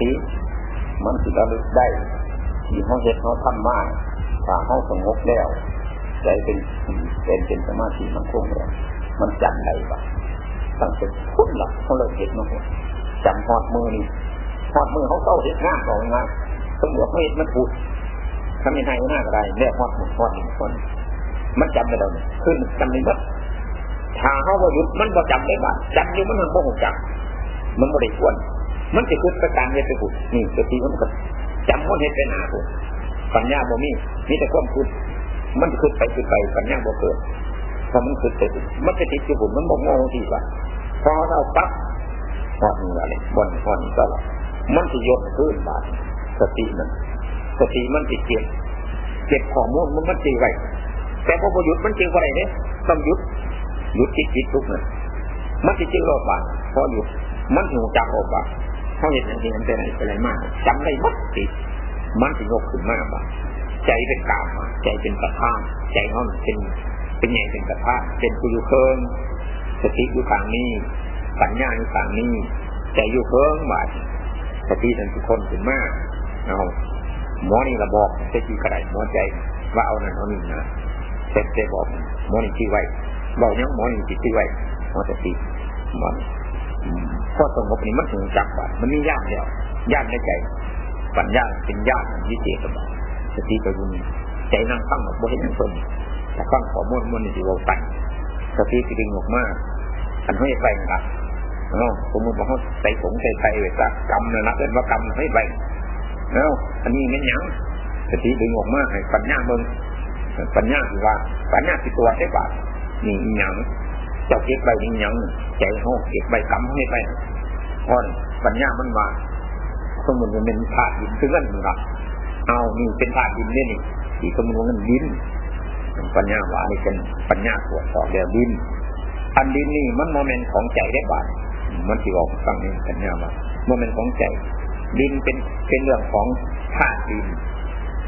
ติมันสิระลึกได้ ที่เขาเห็นเขาทำมากถ้าเขาสงบแล้วใจเป็นเป็นเป็นสมาธิมันคงแล้วมันจำได้ปะตั้งแต่พุ่นหลักเขาเลยเห็นมาหมดจำหอดมือนี่หอดมือเขาเข้าเห็นงานของงานตำรวจไม่เห็นมันพูดทำยังไงหน้าอะไรแม่หอดหมดหอดหนึ่งคนมันจำได้แล้วขึ้นจำได้หมดถ้าเขาว่าหยุดมันก็จำได้บ้างจำอยู่มันมันโมโหจับมันไม่ได้ควร มันจะคือประการเฮ็ดไปหุดนี่สติมันก็จำมันเฮ็ดไปหนาหุดปัญญาบ่มีมีแต่ความคิดมันคิดไปคิดไปปัญญาบ่เกิดพอมันคิดไปมันจะติดอยู่หุดมันบ่งงที่ว่าพอเราปั๊บพอนี่อะไรบนพอนี่ก็ละมันจะยกขึ้นบาดสติมันสติมันติดเก็บเก็บข้อมูลมันมันจีไว้แต่พอพอหยุดมันจีไว้เนี่ยต้องหยุดหยุดจิตจิตทุกเนี่ยมันจะจีโลกบาดพอหยุดมันหูจักโลกบาด เขาเห็นอย่างนี้มันเป็นอะไรเป็นอะไรมากจำได้หมดติดมันถึงยกขึ้นมากบ่ใจเป็นกามใจเป็นประทานใจเขาเป็นเป็นไงเป็นประทานเป็นผู้อยู่เคิงสติอยู่ทางนี้ปัญญาอยู่ทางนี้ใจอยู่เคิงบ่สตินั้นทุกคนขึ้นมากเอาหมอนี่ระบอกสติกระไดหมอใจว่าเอานั่นเอานี่นะเสร็จจบอกหมอนี่ที่ไว้บอกยังหมอนี่ที่ไว้หมอสติหมอนี่ ข้อสงบนี่มันถึงจับว่ามันมีญาติแล้วญาติในใจ ปัญญาเป็นญาติวิเศษกับสติกระยุนใจนั่งฟังแบบบ่เห็นอย่างคนแต่ฟังขอมวนมวนนี่สิว่าปันสติกระดึงออกมาอันให้ไปนะเนาะสมมติว่าเขาใส่ผงใส่ไข่ไว้ซะกรรมนะนะเป็นว่ากรรมให้ไปเนาะอันนี้ไม่ยั้งสติดึงออกมาให้ปัญญาเมืองปัญญาคือว่า ปัญญาคือตัวได้บาทนี่ยังเจ้าเก็บใบนี่ยัง ใจหองเก็บใบกำให้ไปพอนปัญญามันมาสมมติมันเป็นธาตุดินคือกันนะเอานี่เป็นธาตุดินเนี่ยนี่ที่สมมติว่ามันดินปัญญาว่านี่เป็นปัญญาตรวจสอบเดียวดิน อันดินนี่มันโมเมนต์ของใจได้บาทมันที่บอกฟังนี่ปัญญาว่าโมเมนต์ของใจ ดินเป็นเป็นเรื่องของธาตุดิน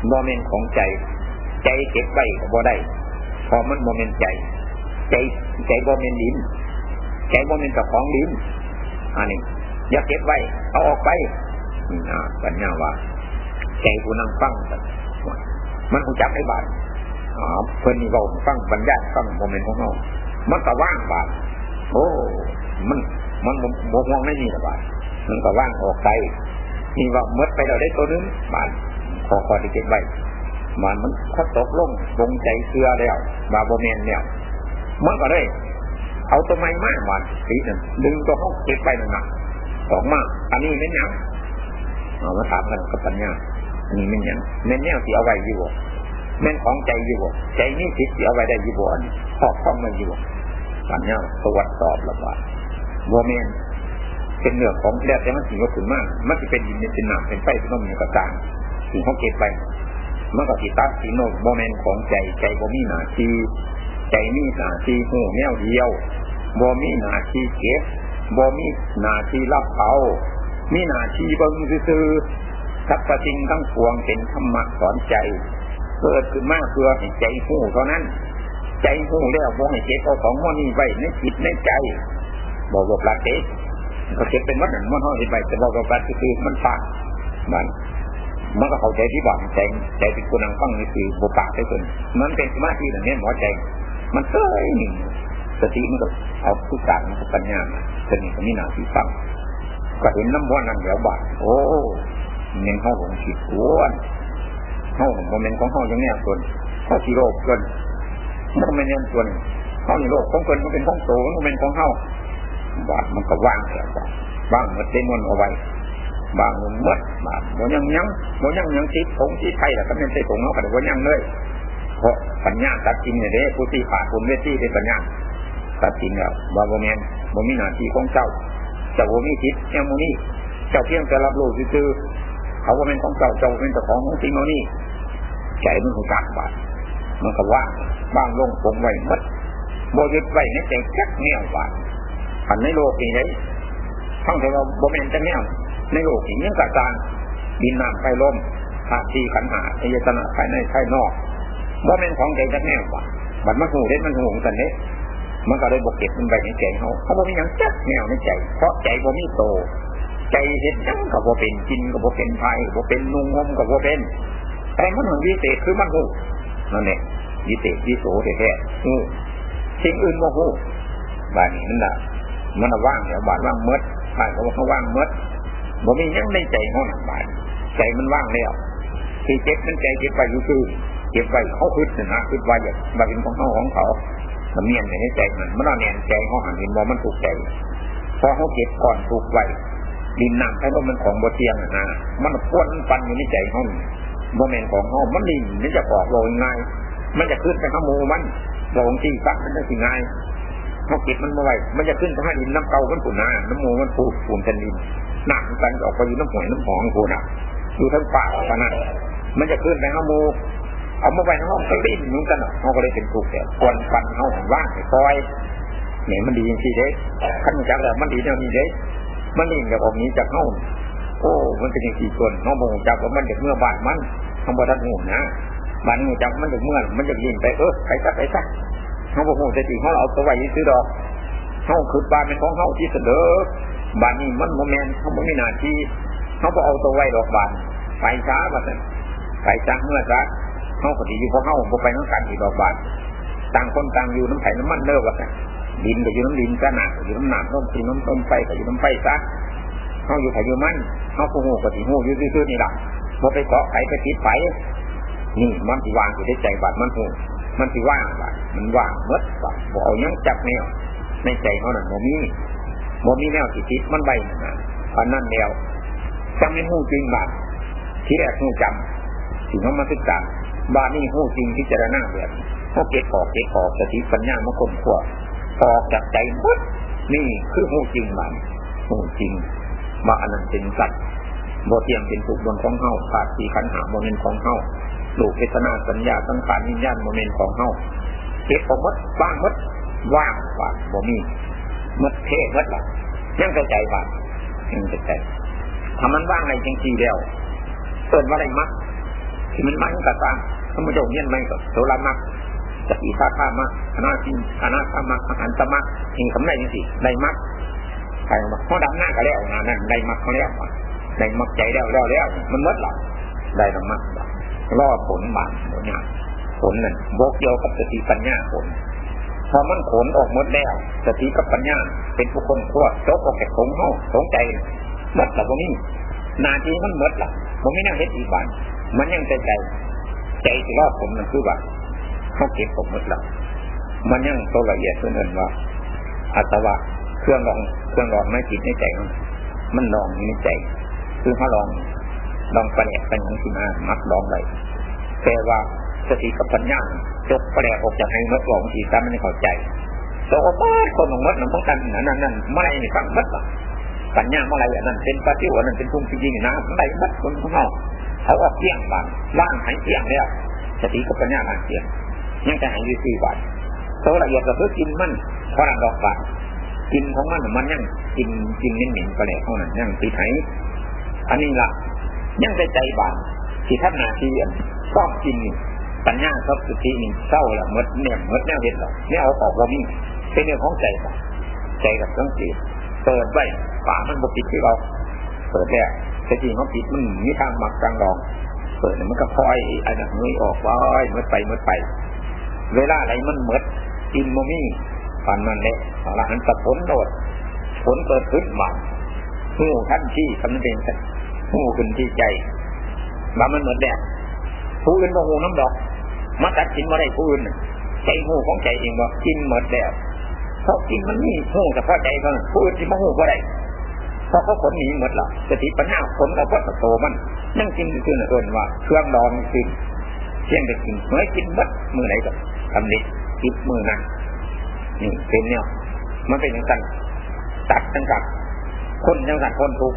โมเมนต์ของใจ ใจเก็บไว้ก็บ่ได้พอมันโมเมนต์ใจ ใจใจบ่เป็นดิน ใจบ่เป็นกับของดินอันนี้อย่าเก็บไว้ เอาออกไปนะปัญญาว่า ใจผู้นั่งฟังมันหูจับไอ้บาทอ๋อเพิ่นนี่เราฟังบรรยายฟังโมเมนต์ของเรามันก็ว่างบาทโอ้ มัน มันโมมองไม่มีละบาทมันก็ว่างออกไปนี่ว่าเมื่อไปเราได้ตัวนึงบาทขอขอที่เก็บไว้มันมันถ้าตกลงลงใจเชื่อแล้วบาโบเมนเนี่ยมันก็ได้ เอาตัวไม้มากวันสีหนึ่งดึงตัวเขาเก็บไปหนึ่งนะสองมาก อันนี้ไม่ยังเอามาถามกันกับปัญญาอันนี้ไม่ยังแม่นแนวที่เอาไว้อยู่แม่นของใจอยู่ใจนี่ทิศที่เอาไว้ได้อยู่อันครอบครองไม่อยู่ปัญญาตรวจสอบแล้วว่าโมเมนเป็นเนื้อของแล้วแต่มันสิ่งว่าถึงมาก มันจะเป็นยินเป็นหนักเป็นไฟเป็นน้ำมีกระต่างสิ่งเขาเก็บไปมันก็ติดตัดสีโนโมเมนของใจใจบ่มีหนาที ใจมีหนาทีหูแมวเดียวบ่มีหนาทีเก็บบ่มีหนาทีรับเอามีหนาทีเบิ้งซื่อสัพสิ่งทั้งปวงเป็นธรรมะสอนใจเกิดขึ้นมาเพื่อให้ใจหูเท่านั้น ใจหูแล้วบ่ให้เก็บเอาของมันนี่ไว้ในจิตในใจบอกว่าปลาเจ๊ก็เก็บเป็นวัดนั่นมันห้องเห็นไปแต่บอกว่าปลาคือมันฝากมันมันก็เข้าใจที่บอกใจใจเป็นคนนั่งฟังนี่คือบุปผาได้คนมันเป็นสมาธิอย่างนี้หมอใจ มันเอ้ยสติมันก็เอาทุกการมันปัญญาเป็นนี่ก็มีหนาที่ฟังก็เห็นน้ำว่านั่งเดียวบาดโอ้เน้นห้องของขีดอ้วนห้องโมเมนต์ของห้องอย่างนี้ส่วนข้อที่โรคเกินโมเมนต์ส่วนห้องในโลกของเกินก็เป็นห้องโตโมเมนต์ของห้องบาดมันก็ว่างแล้วว่างมันเต็มมันเอาไว้บางมันมดบางมันยังยังมันยังยังติดผงติดไทยแต่ก็ไม่ใช่ผงเขาแต่ว่ายังเลย เพราะปัญญาตัดจริงเนี่ยเด้ผู้ที่ผ่านคุณเวทีเป็นปัญญาตัดจริงแล้วบาโมเมนโมมีหน้าที่ของเจ้าเจ้าโมมีคิดแค่โมนี่เจ้าเพียงแต่รับรู้คือเขาว่าเป็นของเจ้าเจ้าเป็นเจ้าของของจริงโมนี่ใจมันหูจักบาดมันก็ว่าบ้างลงคงไว้มัดโบยึดไว้ในใจแค่แนวบาดอันในโลกนี้เลยทั้งแต่ว่าโมเมนจะแนวในโลกนี้ยังกระจางดินน้ำไฟลมธาตุที่ขันหาอายตนะภายในภายนอก ว่าเป็นของใจจะแน่ว่าบัดมันหูเด็ดมันหูกันเนี้มันก็เลยบกเก็บมันไปในใจเขาเขาบอกมีอย่างจักแนวในใจ เพราะใจบ่มีโต ใจเห็นยังกับว่าเป็นกินกับว่าเป็นไผ่กับว่าเป็นนุ่งห่มกับว่าเป็นแต่มันมันวิเศษคือมันหูนั่นเองวิเศษวิโสแท้ๆสิ่งอื่นโมหูบานี้นั่นแหละมันว่างแล้วบาดว่างมดผ่านเขาว่าเขาว่างมดบ่มียังในใจห้องบาดใจมันว่างแล้วที่เจ็บมันใจเจ็บไปอยู่คือ เจ็บไปเขาคืดนะคืดว่าอย่างบาเป็นของเขาของเขามันเมียนในใจมันมันเอาแนนใจเขาหันเห็นว่ามันถูกใจพอเขาเก็บก่อนถูกไว้ดินน้ำให้ว่ามันของบเทียงนะมันพวนปันอยู่ในใจเขาบ่แมนของเขามันดินมันจะออกโรยง่าย มันจะขึ้นไปข้ามูมันโรงที่ตักมันจะสิง่ายเขาเก็บมันมาไว้มันจะขึ้นไปห้าดินน้ำเก่ามันปุ่นนาน้ำมูมันปูปูนกันดินหนักกันออกไปอยู่น้ำหอยน้ำหองปูน่ะอยู่ทั้งป่าขนาดมันจะขึ้นไปข้ามู เอามาไว้ในห้องก็ลิ้นนุ่งกันเขาก็เลยเป็นถูกข์แต่ควรปันเขาว่างคอยเนี่ยมันดีจริงๆเด้ขั้นจากแล้วมันดีเท่านี้เด้มันนี่กับออกนี้จากเฮาโอ้ มันเป็นอย่างสี่ส่วนเฮาบ่จักว่ามันเด็กเมื่อบ้านมันเฮาบ่ทันหูนะบ้านหูจักมันเด็กเมื่อมันจะยินไปเออไปซักไปซักเฮาบ่ฮู้แต่ที่เฮาเอาตัวไว้ซื้อดอกเฮาคือบ้านเป็นของเฮาที่เสนอบ้านนี้มันบ่แม่นเฮาบ่มีหน้าที่เฮาบ่เอาตัวไว้ดอกบ้านไปช้าว่าซั่นไปช้าเมื่อซะ เฮาก็สิอยู่ของเฮาบ่ไปนำกันอีกดอกบานต่างคนต่างอยู่น้ำไผ่น้ำมันเด้อว่าซั่นดินก็อยู่น้ำดินซะหนักอยู่น้ำหนักน้ำสีน้ำต้มไฟก็อยู่น้ำไฟซะเขาอยู่ไผ่อยู่มันเขาผู้หูก็สิหูอยู่ซื่อๆนี่แหละบ่ไปเกาะไผ่ไปติดไผ่นี่มันสิวางอยู่ในใจบาดมันหูมันสิว่างบาดมันว่างมดบาดบ่เอายังจับแนวในใจเขานั่นโมมีโมมีแนวสิติดมันใบนะพันนั่นแนวจำไม่หูจริงบาดที่แรกหูจำถึงเขามาศึกษา บานี่หู้จริงพิจารณาแบบเขาเก็บขอบเก็บขอบสติปัญญามาคนขวบออกจากใจหมดนี่คือหู้จริงมันหู้จริงมาอันนั้นเป็นสัตว์โบเทียมเป็นถูกบนของเฮาขาดสีขันหาโมเมนของเฮาลูกเวทนาสัญญาสังขารวิญญาณโมเมนของเฮาเก็บออกมดว่างมดว่างว่างบ่มีมดเทมดละยังกระจายว่างยังกระจายทำมันว่างในจริงๆแล้วเปิดว่าอะไรมักที่มันมักกระตาม มันจะเงี้ยไม่กับโซลามักสติสาขามักอนาทิอนาคามักอหันตมักทิ้งคำได้ยังสิได้มักใครมาเขาดำหน้าก็แล้วงานนั้นได้มักเขาแล้วได้มักใจแล้วแล้วแล้วมันมดหรอได้ธรรมะรอผลบานเนี่ยผลนั่นบกเดียวกับสติปัญญาผลพอมันผลออกหมดแล้วสติกับปัญญาเป็นผู้คนขั้วโจกออกจากสงห้องสงใจมดหรอพวกนี้นาทีมันมดหรอผมไม่น่าเห็นอีกวันมันยังใจใจ ใจที่รอดผลมันคือว่าเขาเก็บผมหมดแล้วมันยังโตละเอียดเพื่อนว่าอัตวะเครื่องลองเครื่องลองไม่จิตในใจมันมันลองในใจ คือเขาลองลองประเดกเป็นของสิมามักลองไปแต่ว่าสติกับปัญญาจกประเดกออกจากให้มดลองทีซ้ำไม่เข้าใจโตป้าคนของมดนั่นต้องการนั่นนั่นไม่ได้ฟังมดปัญญาเมื่อไรอันนั้นเป็นปฏิวัตินั้นเป็นพุ่งจริงๆนะไม่ได้มดคนของเขา เขาว่าเที่ยงบางล่างหายเที่ยงแล้วสติกับปัญญาล่างเที่ยงยังจะหายยู่สี่วันโตละเอียดก็คือกินมันพรังดอกบานกินของมันมันยังกินกินเน้นๆไปเลยเท่านั้นยังตีไถอันนี้ละยังใจใจบานที่ท่านนาทีอันก็กินปัญญาครับสุทีนี่เศร้าละมดเนี่ยมดแนวเห็นหรอเนี่ยเอาออกว่ามีเป็นเรื่องของใจใจกับต้องจีเปิดไว้ป่ามันบกิดที่เราเปิดแล้ว แต่จริงเขาปิดมันมีทางหมักกลางรองเปิดมันก็พลอยอันนั้นนุ้ยออกว้อยมดไปมดไป เวลาอะไรมันเหมดกินโมมี่ปันนั่นแหละอรหันตผลโดดผลเกิดขึ้นมาหูท่านที่คำเป็นหูขึ้นที่ใจว่ามันเหมือนแดดผู้อื่นก็หูน้ำดอก มาตัดกินมาได้ผู้อื่นใจหูของใจเองว่ากินเหมือนแดดเพราะกินมันนี่หูแต่พอใจเท่านั้นผู้อื่นที่มาหูก็ได้ พราะเขาขนหนีหมดละสติปัญญาขนเอาพอโตมันนั่งกินคือเอื่นว่าเครื่องดองกินเที่ยงไปกินเมื่อกินบัดมือไหนกับทำนี้คิดมือนั่นนี่เป็นเนี่ยมันเป็นอย่างนั้นตัดจังกับคนจังสันคนทุก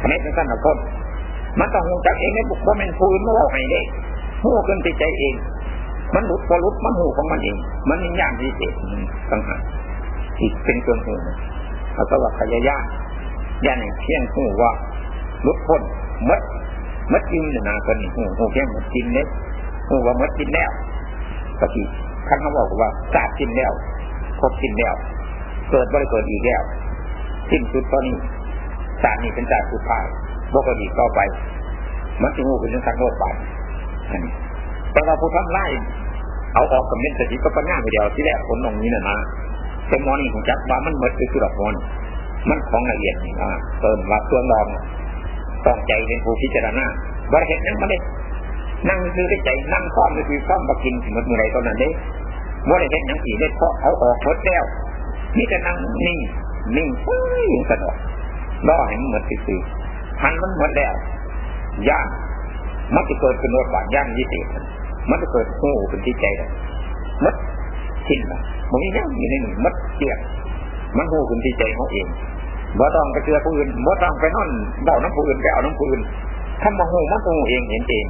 ทำไมจังสันเราคนมันต้องหูจักเองในบุคคลเป็นผู้อื่นมาว่าให้ได้หูขึ้นติดใจเอง มันหลุดพอหลุดมันหูของมันเอง มันมีอย่างพิเศษต่างหากที่เป็นเครื่องหูเขาก็ว่าขยายา ย่านเที่ยงหูว่าลุดพ้นมัดมัดจริงเนี่ยนาคนหูหูแค่มัดจริงเนี่ยหูว่ามัดจริงแล้วปฏิท่านเขาบอกว่าศาสตร์สิ้นแล้วพบสิ้นแล้ว เกิดบริเกิดอีกแล้วสิ้นสุดตอนนี้ศาสตร์นี้เป็นศาสตร์สุดท้ายบกดีต่อไป มันจะงูเป็นเรื่องการโลกไปแต่เราผู้ทำไล่เอาออกกับเม็ดสติก็ปัญญาไปเดียวที่แรกผลตรงนี้นะนะแต่มอนี่ของจักว่ามันเหมือนคือดอกมอน มันของละเอียดนี่นะเติมว่าเครื่องรองต้องใจเป็นผู้พิจารณาบริเหตุนั้นมาเลยนั่งคือได้ใจนั่งค้อมคือค้อมบักินถึงเมื่อไรตอนนั้นเด้บริเหตุนั้นสีได้เพราะเอาออกหมดแล้วนี่จะนั่งนิ่งนิ่งเฮ้ยสะดอกล่อให้มันหมดคือพันมันหมดแล้วย่างมันจะเกิดเป็นโนดบาดย่างยิ่งมันจะเกิดโง่เป็นที่ใจเลยมัดทิ้นละมันมีนั่งอยู่ในหนึ่งมัดเกี่ย มันโง่เป็นที่ใจเขาเองบ่ต้องไปเชื่อผู้อื่นบ่ต้องไปนอนเบาน้ำผู้อื่นไปเอาน้ำผู้อื่นถ้ามาโง่มันโง่เองเห็นเอง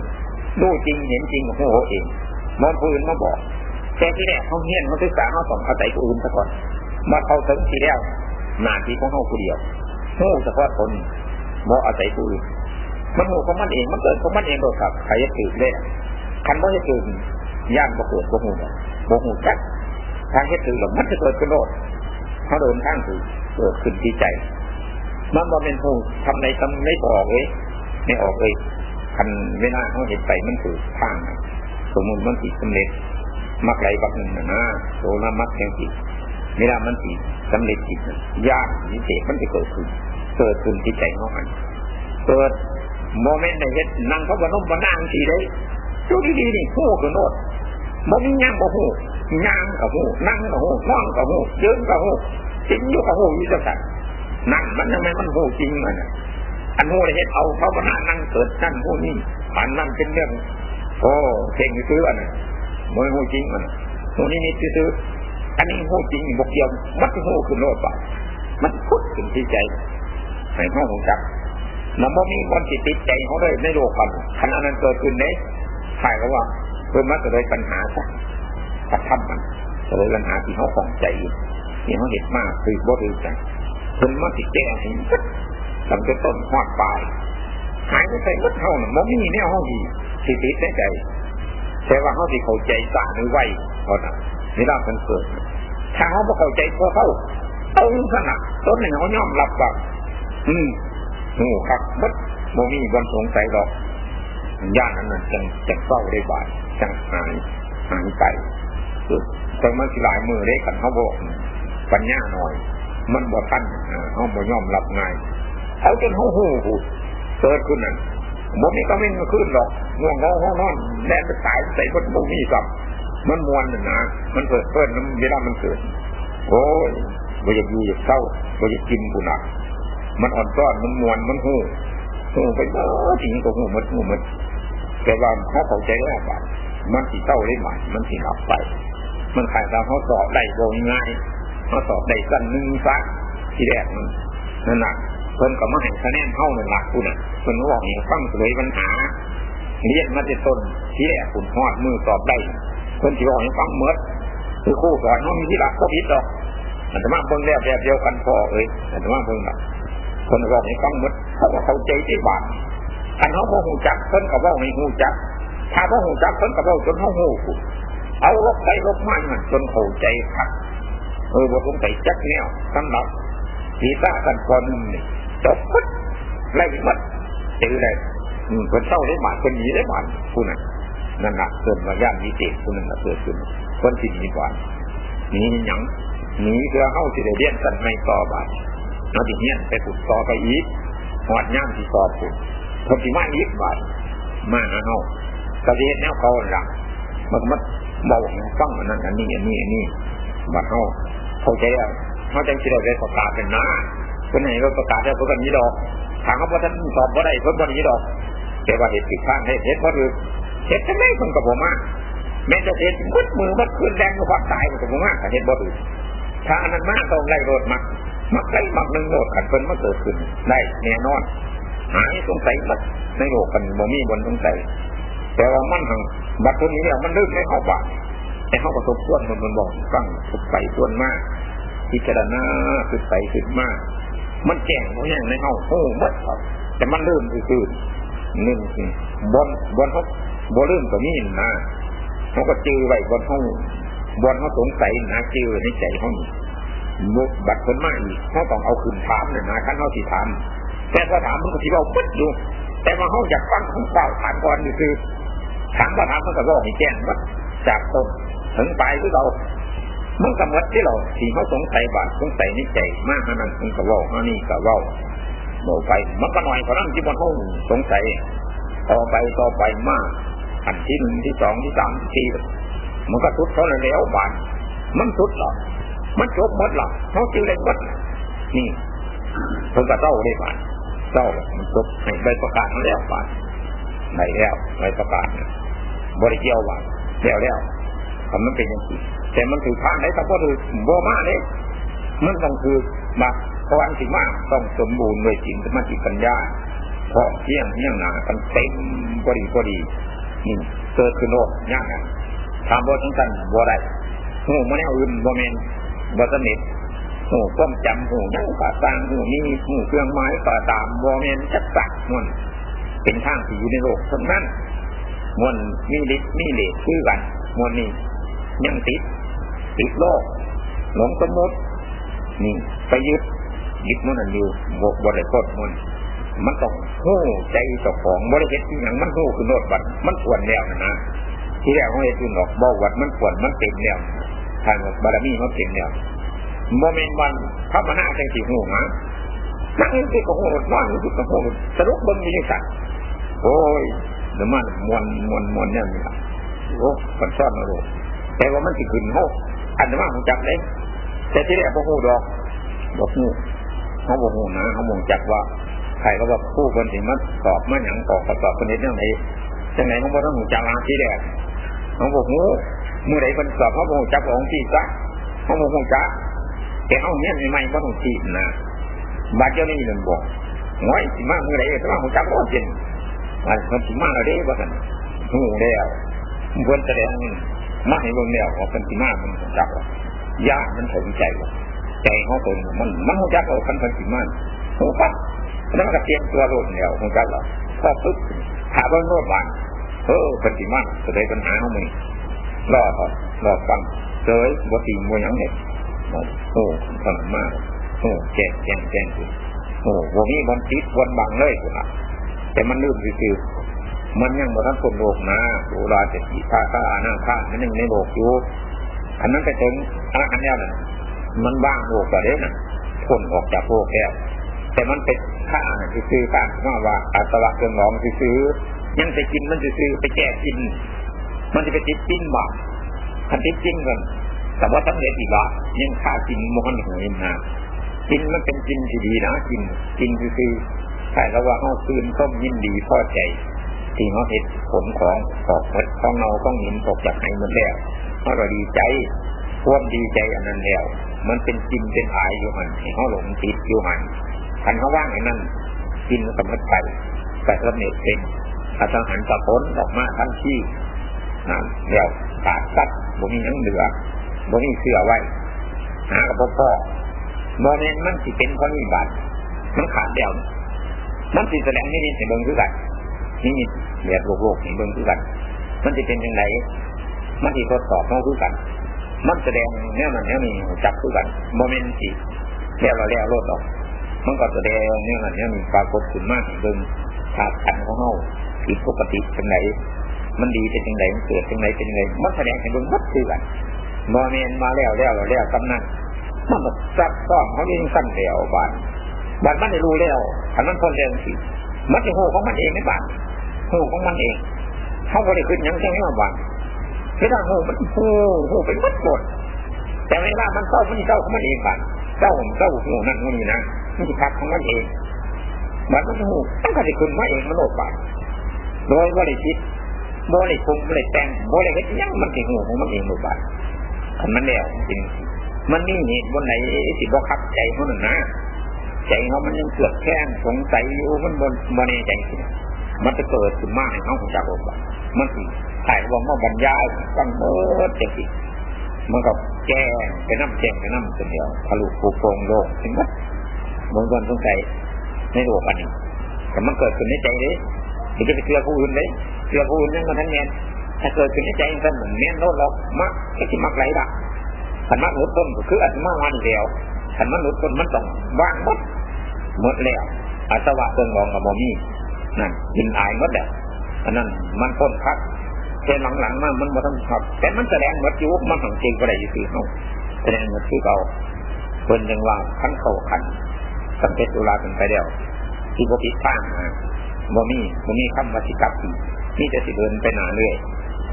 รู้จริงเห็นจริงโง่เองมองผู้อื่นมาบอกแต่ที่แรกเขาเฮียนเขาศึกษาเขาสองอาศัยผู้อื่นซะก่อนมาเขาถึงทีแล้วหน้าที่ของเขาผู้เดียวโง่เฉพาะตนบ่อาศัยผู้อื่นมันโง่ของมันเองมันเกิดของมันเองโดยครับใครจะถือได้คันบ่าจะถือย่างบ่เกิดบ่หูบ่หูจักทางเฮ็ดถือหรอมันจะเกิดขึ้นโลด เขาเดินทางถือเกิดขึ้นที่ใจ มันบ่เป็นหูทำในทำไม่ออกเลยไม่ออกเลยคันเวลาเขาเห็นไปมันถือทางสมมุติมันติดสำเร็จมักไหลบักหนึ่งนะโซนามักแห่งจิตเวลามันติดสำเร็จจิตยากนิเศษมันจะเกิดขึ้นเกิดขึ้นที่ใจเขาอันเกิดโมเมนต์ในเฮ็ดนั่งเขาบนนุ่มบนนั่งสีได้ดูดีๆนี่หูคือโนดบ่มีย่างกับหู ย่างกับหูนั่งกับหูนอนกับหูเยืนกับหูจริงอยู่กับหูอยู่จังสันนั่งมันทำไมมันหูจริงมันอันหูเลยเห็นเอาเขาบนนั่งเกิดนั่นหูนี่อันนั่นเป็นเรื่องโอ้เก่งซื้ออันนั้นมวยหูจริงมันหูนี่นี่ซื้ออันนี้หูจริงบกเกี่ยวมัดหูคือโนดไปมันพุทธถึงที่ใจให้ห้องจักมันบ่มีคนติดใจเขาเลยในโลกกันขณะนั้นเกิดขึ้นเนี่ยใช่ก็ว่าเพิ่มมาจะเลยปัญหาสัก กระทำมันจะเลยปัญหาที่เขาของใจที่เขาเห็นมากคือบ่ดื้อใจเพิ่มาติดแก้เห็นตั้งแต่ต้นหอดปลายหายไปใส่มัดเท่าน่ะมันมีแนวห้องดีสิติดในใจแต่ว่าเขาที่เข้าใจสาหรือไหวเพราะนั้นเวลาเป็นเกิดถ้าเขาไม่เข้าใจพอเข้าตรงขนาดต้นหนึ่งเขาย่อมรับว่าอืมโอ้ครับมัดโมมีบนสงสัยหรอกญาตินั้นจังจังเศร้าได้บาดจังหายหายไป แต่มันสิหลายมือได้กันเขาบอกปัญญาหน่อย มันบ่ทันเขาบ่ยอมรับง่ายเขาจนเขาหูหูเกิดขึ้นนั่นบ่มีก็ไม่ขึ้นหรอกง่วงงอห้องนอนแดนไปตายใส่คนบ่มีกับมันมวนน่ะนะมันเกิดเพิ่นเวลามันเกิด โอ้ยบ่อยากอยู่อยากเศร้าบ่อยากกินกูหนักมันอ่อนต้อนมันมวนมันหูหูไปบ่จริงก็หูมดหูมดแต่ว่าเขาเข้าใจแล้วว่ามันสีเต้าได้ใหมมันสีหับไป มันขายตามเขาสอบได้โดยง่ายเขาสอบได้สั้นนึงซักที่แรกมันนั่นหนักเพิ่นก็มาให้คะแนนเข้านึ่งหลักคุณอะเพิ่นบอกอย่างฟังเลยปัญหาเรียนมาจะต้นที่แรกคุณหอดมือสอบได้เพิ่นที่บอกให้ฟังเมื่อคือคู่สอนเขามีที่หลักก็ผิดหรอกอันตมาเบิ่งแล้วแบบเดียวกันพอเอ้ยอันตมาเบิ่งแบบคนบอกให้ฟังเมื่อเขาเข้าใจที่บาทอันเขาโมหูจักเพิ่นกับว่าไม่หูจัก ถ้าพ่หูจักเพิ่นกับว่าจนเขาหู เอาลบไปลบมาจนเข้าใจขัดเออบ่สงสัยจักแนวสำหรับสีตากันก่อนนี่จบพุทไล่มัดเจอเลยคนเศร้าได้บาคนหนีได้บาดผู้นั้นนั่นแหละเกิดมาย่านวิเศษผู้นั้นน่ะเกิดขึ้นคนที่หนีบาดหนีหยังหนีเพื่อเข้าสิได้เรียนกันไม่ต่อบาดเราจะเนี้ยไปขุดต่อไปอีกหอดย่ามที่ต่อขุดคนที่มาอีกบาทมาเนากระเดียแนวเขาหลังมันมัน บอกฟังอันนั้นอันนี้อันนี้อันนี้บัดเขาเข้าใจแล้วเขาจังคิดเราได้ประกาศเป็นน้าคนไหนเราประกาศได้เพื่อนนี้ดอกถามเขาว่าท่านสอบว่าได้เพื่อนนี้ดอกแต่ว่าเหตุผิดพลาดเหตุเพราะคือเหตุทำไมคนกับผมมาแม้จะเหตุมุดมือมัดขึ้นแรงกับความตายมันกับผมมาแต่เหตุบ่ถือถ้าอันนั้นมาต้องไล่รถมักมักไล่มักหนึ่งโหดขัดเพิ่นมาเกิดขึ้นได้แน่นอนหายสงสัยมัดในโลกกันบ่มีบนสงสัย แต่ว่ามันทางบัตรตัวนี้เนี่ยมันลึกในเขาว่าแต่เขาก็ทบทวนมันมันบอกฟังทบไปทวนมาก พิจารณาขึ้นไปขึ้นมาก มันแก่งเขาอย่างในเขาโอ้มัดครับแต่มันเริ่มคือหนึ่งบนบนเขาบนเริ่มก็มีนะเขาก็จือไว้บนห้องบนเขาสงสัยนะจือในใจเขาบุบัตรคนมากอีกเขาต้องเอาคืนถามเลยนะขั้นเขาสิถามแต่พอถามมันก็ที่เราพุดอยู่แต่มาเขาอยากฟังของเก่าถามก่อนคือ ถามว่าถามมันก็บอกให้แจ้งว่าจากต้นถึงปลายที่เรามันกำหนดที่เราที่เขาสงสัยบาดสงสัยนิจใจมากขนาดนั้นก็ว่าอันนี้ก็ว่าโมไป มันก็หน่อยกว่านั้นที่มันเขาสงสัยต่อไปต่อไปมาก อันที่หนึ่งที่สองที่สามที่สี่มันก็ทุดเขาเลยแล้วบานมันทุดหรอมันจบหมดหรอเขาจึงเลยวัดนี่เพิ่งก็เจ้าได้บานเจ้ามันจบในใบประกาศแล้วบานในแล้วใบประกาศ บริเกียวบานแล้วแล้วทำมันเป็นอย่างนี้แต่มันถือผ่านได้แต่ก็ถือโบมาเลยมันต้องคือมาพระอันสิมาต้องสมบูรณ์ด้วยจิตสมาธิปัญญาพร้อเที่ยงเที่ยงหนากันเต็มพอดีพอดีนี่เกิดขึ้นโลกยากนะทำบ่ทั้งกันบ่ได้หูมันแนวอื่นบ่เมนบ่สนิทหูก้มจำหูยังป่าตางหูนี่หูเครื่องไม้ป่าตามบ่เมนจักจักมันเป็นทางที่อยู่ในโลกทั้งนั้น มันมีฤทธิ์มีเลสคือกันมันนี่ยังติดติดโลกหลงสมมตินี่ไปยึดยึดมันนั่นอยู่บกบริโภคมันมันต้องหู้ใจเจ้าของบริเหตุที่อย่างมันหู้คือโนดบัตมันควรแล้วนะที่แรกเขาเอื่นหรอกบอกวัดมันควรมันเต็มแล้วทางบารมีมันเต็มแล้วโมเมนต์วันพระมหาใจสิหูหานั่งที่กระโหดนอนที่กระโหดสรุปบนมีสัตว์โอ้ย เดี๋ยวมันมวนมวนมวนเนี่ยมีละโอ้มันชอบมาโลแต่ว่ามันสิดขึ้นโหอันนั้นว่าผมจับเลยแต่ที่แรกพวกหูดอกบอกหูเขาบอกหูนะเขามองจักว่าใครก็ว่าผู้คนที่มันสอบมันอย่างตอกประกอบคนนี้เรื่องไหนจังไหนเขาบอกต้องหูจักลาที่แรกเขาบอกหูเมื่อไหร่คนสอบเขาบอกหูจักของที่จ้ะเขาบอกหูจักแต่เขาเนี่ยใหม่ๆก็ต้องที่นะบาดเจ้านี่มันบอกง้อยสิมากเมื่อไหร่ถ้าหูจักก็จริง มันมันสิมาอะไรบ้างหูแล้วบนแสดงมาให้เบิ่งแล้วว่าเป็นสิมามันจักยามันถึงใจใจเขาตนมันมันจักเอาคันพันสิมันหูปั๊บแล้วก็เตรียมตัวโลดแล้วหูจักหรอพอปึ๊บถามว่าโลดบานเออเป็นสิมันจะได้ปัญหาของมึงรอดรอฟังเจอบทีมวยยังเห็นโอ้ขนามากโอ้แจ้งแจ้งแจ้งโอ้วันนี้มันติดวันบังเลยคุณะ แต่มันลืมคือมันยังบ่ทันคนโลกนะโบราณจะขีพาข้าอาณาข้ามันยังในโลกอยู่อันนั้นก็ถึงอันนั้นแล้วน่ะมันบ้างโลกก็เด้นะพ้นออกจากโลกแล้วแต่มันเป็นข้าที่ซื้อข้าว่าว่าอาสวะเครื่องร้องซื้อยังไปกินมันซื้อไปแจกกิน มันจะไปติดจิ้นบ่คันติดจิ้นกันแต่ว่าตั้งเด็กอีกละยังข้ากินมันหัวนะกินมันเป็นกินที่ดีนะกินกินคือ ใช่แล้วว่าเขาคืนต้มยินดีพอใจที่เขาเห็นผลของออกของเนาของหินตกจากไหนมันแล้วเขาดีใจควมดีใจอันนั้นแล้วมันเป็นกินเป็นอายอยู่หันให้เขาหลงติดอยู่หันขันเขาว่างไอ้นั่นกินสำนักไปแต่ระเนตเป็นอาสังหันสะพ้นออกมาทั้งที่นั่นแล้วขาดซัดบ่มียังเหลือบ่มีเสื้อไว้หากับพ่อโมเมนต์มันสิเป็นเพราะนี่บาดมันขาดเดียว มันสิแสดงนี่นี่สิเบิ่งคือกันนี่นี่แบบโลกโลกนี่เบิ่งคือกันมันจะเป็นยังไงมันที่ทดสอบเขาคือกัน มันแสดงแนวนั้นแนวนี้จับคือกันโมเมนต์ที่แล้วเราแล้วรถออก มันก็แสดงแนวนั้นแนวนี้ปรากฏขึ้นมากเบิ่งขาดขันของเขาผิดปกติเป็นไหนมันดีเป็นยังไงมันเกิดเป็นไงเป็นยังไงมันแสดงให้เบิ่งวัดคือกันโมเมนต์มาแล้วแล้วเราแล้วกำนันมันแบบซับซ้อนเขาเองสั้นเดียวบานบานมันได้รู้แล้ว อันนั้นคนเรียนสิมันจะโหของมันเองไม่บานโหของมันเองเขาบริขึ้นยังแค่ไหนบานเวลาโหมันโหโหเป็นมัดหมดแต่เวลามันเศร้ามันเศร้าของมันเองบานเศร้าผมเศร้าโหนั่นนี่นะมันจะพักของมันเองบานมันโหต้องการจะขึ้นมาเองมันโลดบานโดยบริจิตบริคุมบริแต่งบริเฮ็ดยังมันจะโหของมันเองโลดบานมันแล้วจริงมันนี่เหตุบนไหนสิบอกขับใจเขาหนึ่งนะ ใจเขามันยังเกือบแค้งสงสัยอยู่มันบนบนในใจมันจะเกิดขึ้นมาให้เขาของจากอกมันสิถ่ายว่ามาบรรยายตั้งเบิดเจ็บมันก็แก้งไปน้ำแจ้งไปน้ำคนเดียวทะลุปูโปงโลกเห็นไหมบางคนสงสัยในโลกอันนี้แต่มันเกิดขึ้นในใจเลยมันจะไปเชื่อผู้อื่นเลยเชื่อผู้อื่นยังมันทั้งแน่ถ้าเกิดขึ้นในใจมันเหมือนแน่นโลดหรอกมักก็จะมักไหลละขันมันหลุดพ้นก็คืออันมาวันเดียวขันมันหลุดพ้นมันต้องว่างหมด หมดแล้วอาสวะเติงรองกับโมมี่นั่นยินอายมดแหละอันนั้นมันพ้นพักแต่หลังๆมามันมาต้องขับ แต่มันแสดงมดอยู่มันของจริงก็ได้อยู่คือเขาแสดงมดคือเราเพิ่นยังว่าขั้นเข้าขันสังเกตุลาเป็นไปเดียวที่บพิตั้งนะบ่มีบ่มีคำวัติกับนี่จะสิเดินไปหนาเรื่อย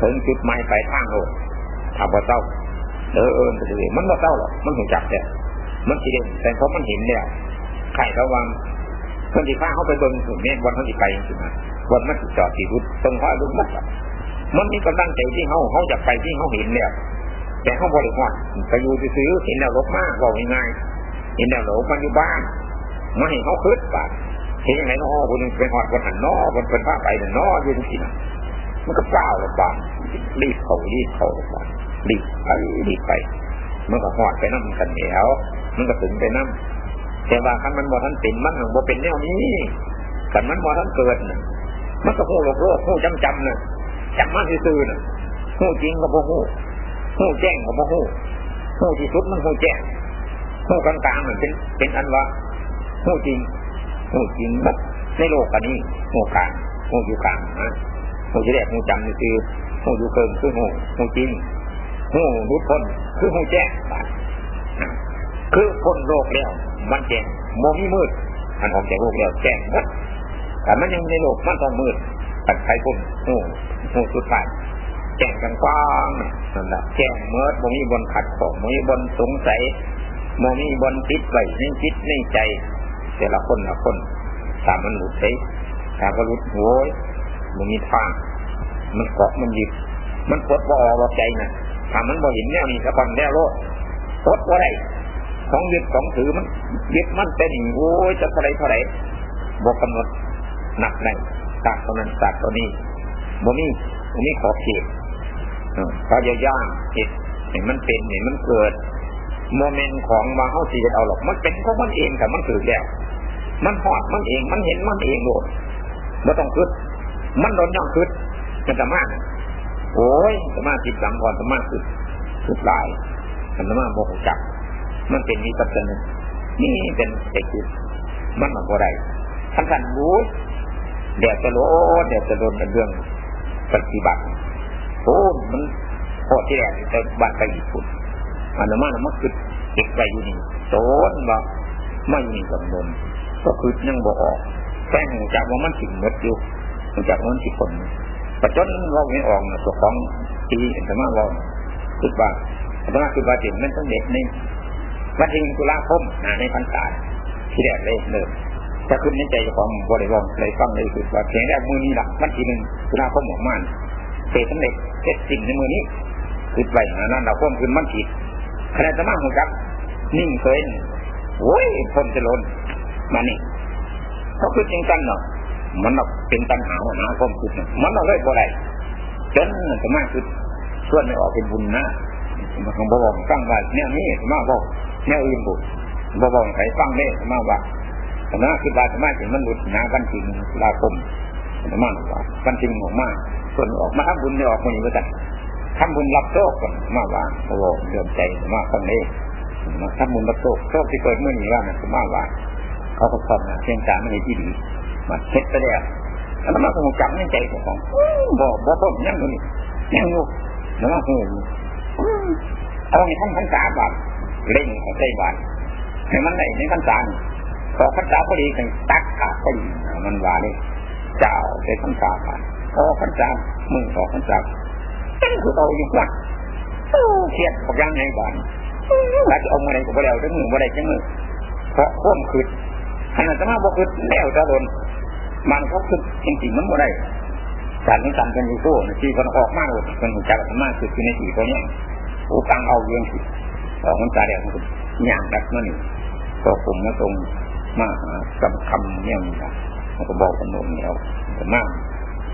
ถึงจุดไม้ไปทางโลกถ้าบ่เศร้าเออเออจะเลยมันบ่เศร้าหรอกมันหูจักแต่มันสิเด่นแต่เพราะมันเห็นแล้ว ไข่ระวังคนที่ข้าเขาไปเบิ่งถึงเนี่ยวันเขาสิไปจริงๆวันมันจอดที่รุดตรงข้ารุดมัดมันมีกำลังใจที่เขาเขาจะไปที่เขาเห็นแล้วแต่เขาบริหารไปอยู่ซื้อเห็นแล้วลบมากบอกง่ายเห็นแล้วหลงมันอยู่บ้านไม่ให้เขาคืดปากเห็นยังไงน้อคนเป็นหอดคนหันน้อบนเป็นผ้าไปเนี่ยน้อยู่ที่นั่นมันก็เปล่าลำบากรีบเขารีบเขาลำบากรีบไปรีบไปมันก็หอดไปน้ำกันแล้วมันก็ถึงไปน้ำ แต่ว่าคันมันบ่ท่านเป็นมันหนึ่งบ่เป็นแนวนี้กันมันบ่ท่านเกิดมันก็หูโลกโลกหูจำจำนะจำมันซื่อๆนะหูจริงก็บ่หูหูแจ้งก็บ่หูหูที่สุดมันหูแจ้งหูกลางๆมันเป็นเป็นอันว่าหูจริงหูจริงในโลกอันนี้หูกลางหูอยู่กลางนะหูจะแรกหูจำคือหูอยู่เกินคือหูหูจริงหูรู้พ้นคือหูแจ้งคือพ้นโลกแล้ว มันแจ้งโมมีมืดมันออกจากโลกแล้วแจ้งหมดแต่มันยังในโลกมันต้องมืดตัดใครพ้นหูหูสุดท้ายแจ้งกันกว้างนั่นแหละแจ้งเมื่อโมมีบนขัดของโมมีบนสงสัยโมมีบนติดไว้ในจิตในใจ แต่ละคนละคนถ้ามมันหลุดไปถ้าก็หลุดโว้ยโมันมีทางมันเกาะมันหยิบมันปลดบ่ออกใจนะถ้ามันบ่เห็นแนวนี้สะบันแล้วโลดปลดบ่ได้ ของยึดของถือมันยึดมันเป็นโอ้ยจะเท่าไรเท่าไรบกกำหนดหนักในตัดตรงนั้นตัดตัวนี้บ่มีบ่มีขอบเขตเขาจะย่างเห็นเห็นมันเป็นเห็นมันเกิดโมเมนต์ของมาเข้าสีเอาหรอก มันเป็นเพราะมันเองแต่มันเกิดแล้ว มันหอดมันเองมันเห็นมันเองโลดไม่ต้องคืดมันโดนย่องคืดมันจะมากโอ้ยจะมากจิตสังก่อนจะมากคืดคืดลายมันจะมากโมโหจับ มันเป็นนิสัยนึงนี่เป็นเอกคือมันมันก็ได้ท่านท่านรู้เดี๋ยวจะรู้เดี๋ยวจะโดนเป็นเรื่องปฏิบัติโอ้มันโคตรที่แรกจะบัตรไปญี่ปุ่นมันจะมามันคือเก็บไว้อยู่นี่โซนว่าไม่มีกำหนดก็คือยังบ่ออกแค่หูจากว่ามันถึงมดอยู่หูจากว่ามันสิคนปัจจุบันเราไม่ออกนะตัวของปีธรรมะเราคือว่าธรรมะคือว่าถึงมันต้องเด็ดใน วันที่ตุลาคมในพรรษาที่แรกเลยเริ่มจะขึ้นในใจของบริวารเลยฟังเลยคือว่าเพียงแรกมือนี้หลักวันที่หนึ่งตุลาคมออกมาเสร็จสำเร็จเสร็จสิ่งในมือนี้คือไปนั่นเราควบคืนมันผิดขณะธรรมะหูจักนิ่งเคยโอ้ยพ้นจะล้นมานี่เขาคือจริงจังเนาะมันเราเป็นปัญหาหาความคิดมันเราเลยบ่ได้จนสมาคือส่วนไม่ออกเป็นบุญนะของบ่บอกตั้งว่าเนี่ยนี่สมาบอก เนี่ยอื่นบุญบ่บอกใครฟังได้สมาว่าสมาคือบาสมาถึงมันหลุดนากันจริงลาคมสมาว่ากันจริงออกมาส่วนออกมาทำบุญไม่ออกมันอยู่กันทำบุญรับโชคกันมาว่าโอ้เดิมใจมาฟังเด้มาทำบุญรับโชคโชคที่เกิดเมื่อนี้ว่านะสมาว่า เขาก็ทำนะเพียงการไม่ได้ที่ดีมาเช็ดไปแล้วแล้วมันคงจำในใจของบอกบอกต้นยังคนนี้ยังอยู่แล้วมันคงเอาในท่านพันษาบาท เล่งของใจบาทให้มันได้ในพันษาพอพันษาพอดีกันตักขาพอดีมันว่าเลยเจ้าได้พันษาบาทพอพันษามึงพอพันษาเป็นคือเอาอยู่ก่อนเครียดกับยังไงบ้างเราจะเอามาอะไรก็ไม่ได้ทั้งมือไม่ได้ทั้งมือเพราะข้อมคืดขณะจะมาบอกคือแล้วจะโดนมันเขาคือจริงๆมันไม่ได้การนี้การเป็นยูโซ่ที่คนออกมากเลยคนหัวใจธรรมะคือคือในสี่ตัวนี้ยผู้ตังเอาเรื่องสิ ออกมันตาเดียวมันอย่างดักนั่นนี่ก็ผมมาตรงมาหาคำคำเนี่ยมันก็บอกกันโน่นแล้วแต่มาก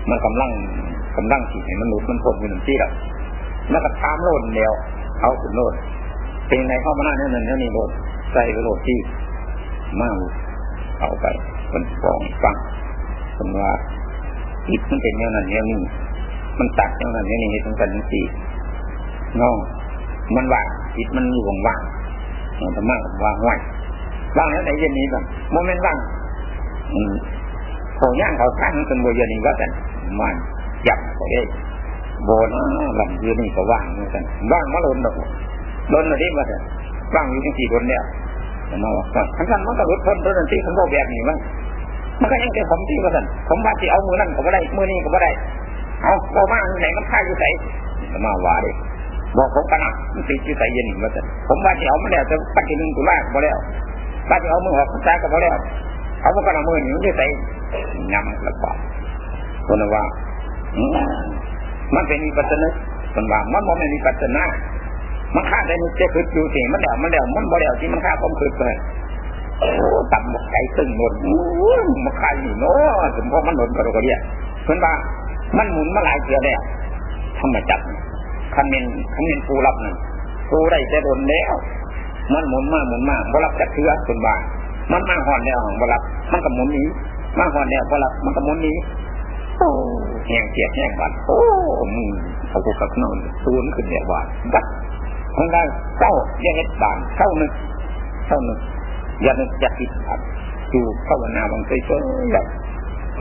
มันกำลังกำลังสิให้มนุษย์มันพ้นเป็นหนึ่งที่ละมันก็ตามโลดแล้วเขาถึงโลดเป็นไงเข้ามาหน้าเนี่ยนั่นนี่โลดใส่โลดที่มากเอาไปคนฟองฟังคนว่าจิตมันเป็นอย่างนั้นอย่างนี้มันตัดอย่างนั้นอย่างนี้ทั้งกันทั้งสี่น้องมันว่า จิตมันอยู่ว่างมันจะมากว่างไหวว่างแล้วไหนเย็นนี้บ้างโมเมนต์ว่างอืมเขาย่างเขาสร้างเป็นโบยนี่ก็แต่มันจับไปได้โบนะลำยืนนี่ก็ว่างเหมือนกันว่างมาโดนดอกโดนอะไรมาแต่ว่างอยู่ที่สี่โดนเนี่ยมาว่าทั้งนั้นมันก็รุดพ้นโดนที่ผมบอกแบบนี้มั้งมันก็ยังแค่ผมที่ว่าสันผมว่าที่เอามือนั่นก็ไม่ได้มือนี้ก็ไม่ได้เอาเอามาไหนมันค่าอยู่ไหนมาว่าเดิ บอกผมกันนะมันติดอยู่ใส่เย็นมาสันผมว่าที่เอามาแล้วจะปฏิบัติตุลาก็แล้วว่าที่เอามือออกใจก็พอแล้วเอามากันเอามือหนี่มันจะใส่ยำละบาคนว่ามันเป็นวิปัสนาคนว่ามันบ่เป็นวิปัสนามันฆ่าได้มันจะคืออยู่สิมันเดามันเดามันบ่เดาที่มันฆ่าผมคือเลยโอ้ตับหไก่ตึงหมดมันขายนี่เนาะถึงพอมันหมดก็เราก็เรียกเพื่อนว่ามันหมุนมาหลายเทือแล้วทำไมจับ คันเมนคันเมนปูรับนั่นปูได้จะโดนแล้ว มันหมุนมากหมุนมากบ่รับจับเทือคนบ้ามันมาหอนแล้วบ่รับ มันก็หมุนนี้มาหอนแล้วบ่รับมันก็หมุนนี้โอ้แหงเกียดแหงบัดโอ้มึงเขากูกับนอนตูนขึ้นเนี่ยบาดบัดของได้เศร้าเรียกดบานเศร้านึกเศร้านึกอย่านึกอย่าคิดครับอยู่ภาวนาบางทีก็แบบ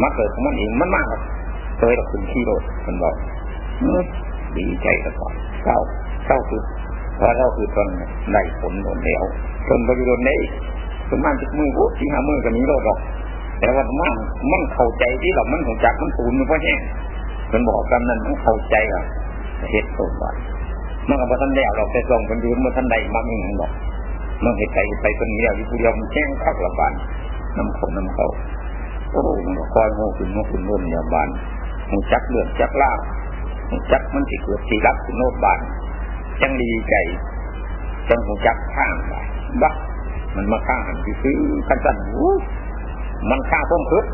มาเกิดของมันเองมันมากเคยเราคุณที่โรดมันบอก ดีใจกันก่อนเศร้าเศร้าคือเพราะเราคือตอนได้ผลโดนแล้วจนบริโดนได้สมานจิตมือโอ้ที่หามือกันนี้โรดหรอก แต่ว่ามันมันเข้าใจที่เรามันของจักมันปูนมันเพราะแห้งมันบอกกันนั้นมันเข้าใจอะเหตุผลว่ามันก็บ่ทันแล้วเราไปส่งคนยืนมาทันใดมาไม่เห็นบอกมันเหตุใจไปคนเดียวอยู่คนเดียวมันแจ้งขักละบานน้ำเขาน้ำเขาโอ้มันก็คอยโง่ขึ้นโง่ขึ้นโน่นเนี่ยบานมันจักเลือดจักล่า จักมันสิเกิดสีรับขึ้นโนบานจังดีใจจังหูจักข้างบักมันมาข้างหันซื้อกันสั่นมันฆ่าพ้มคืด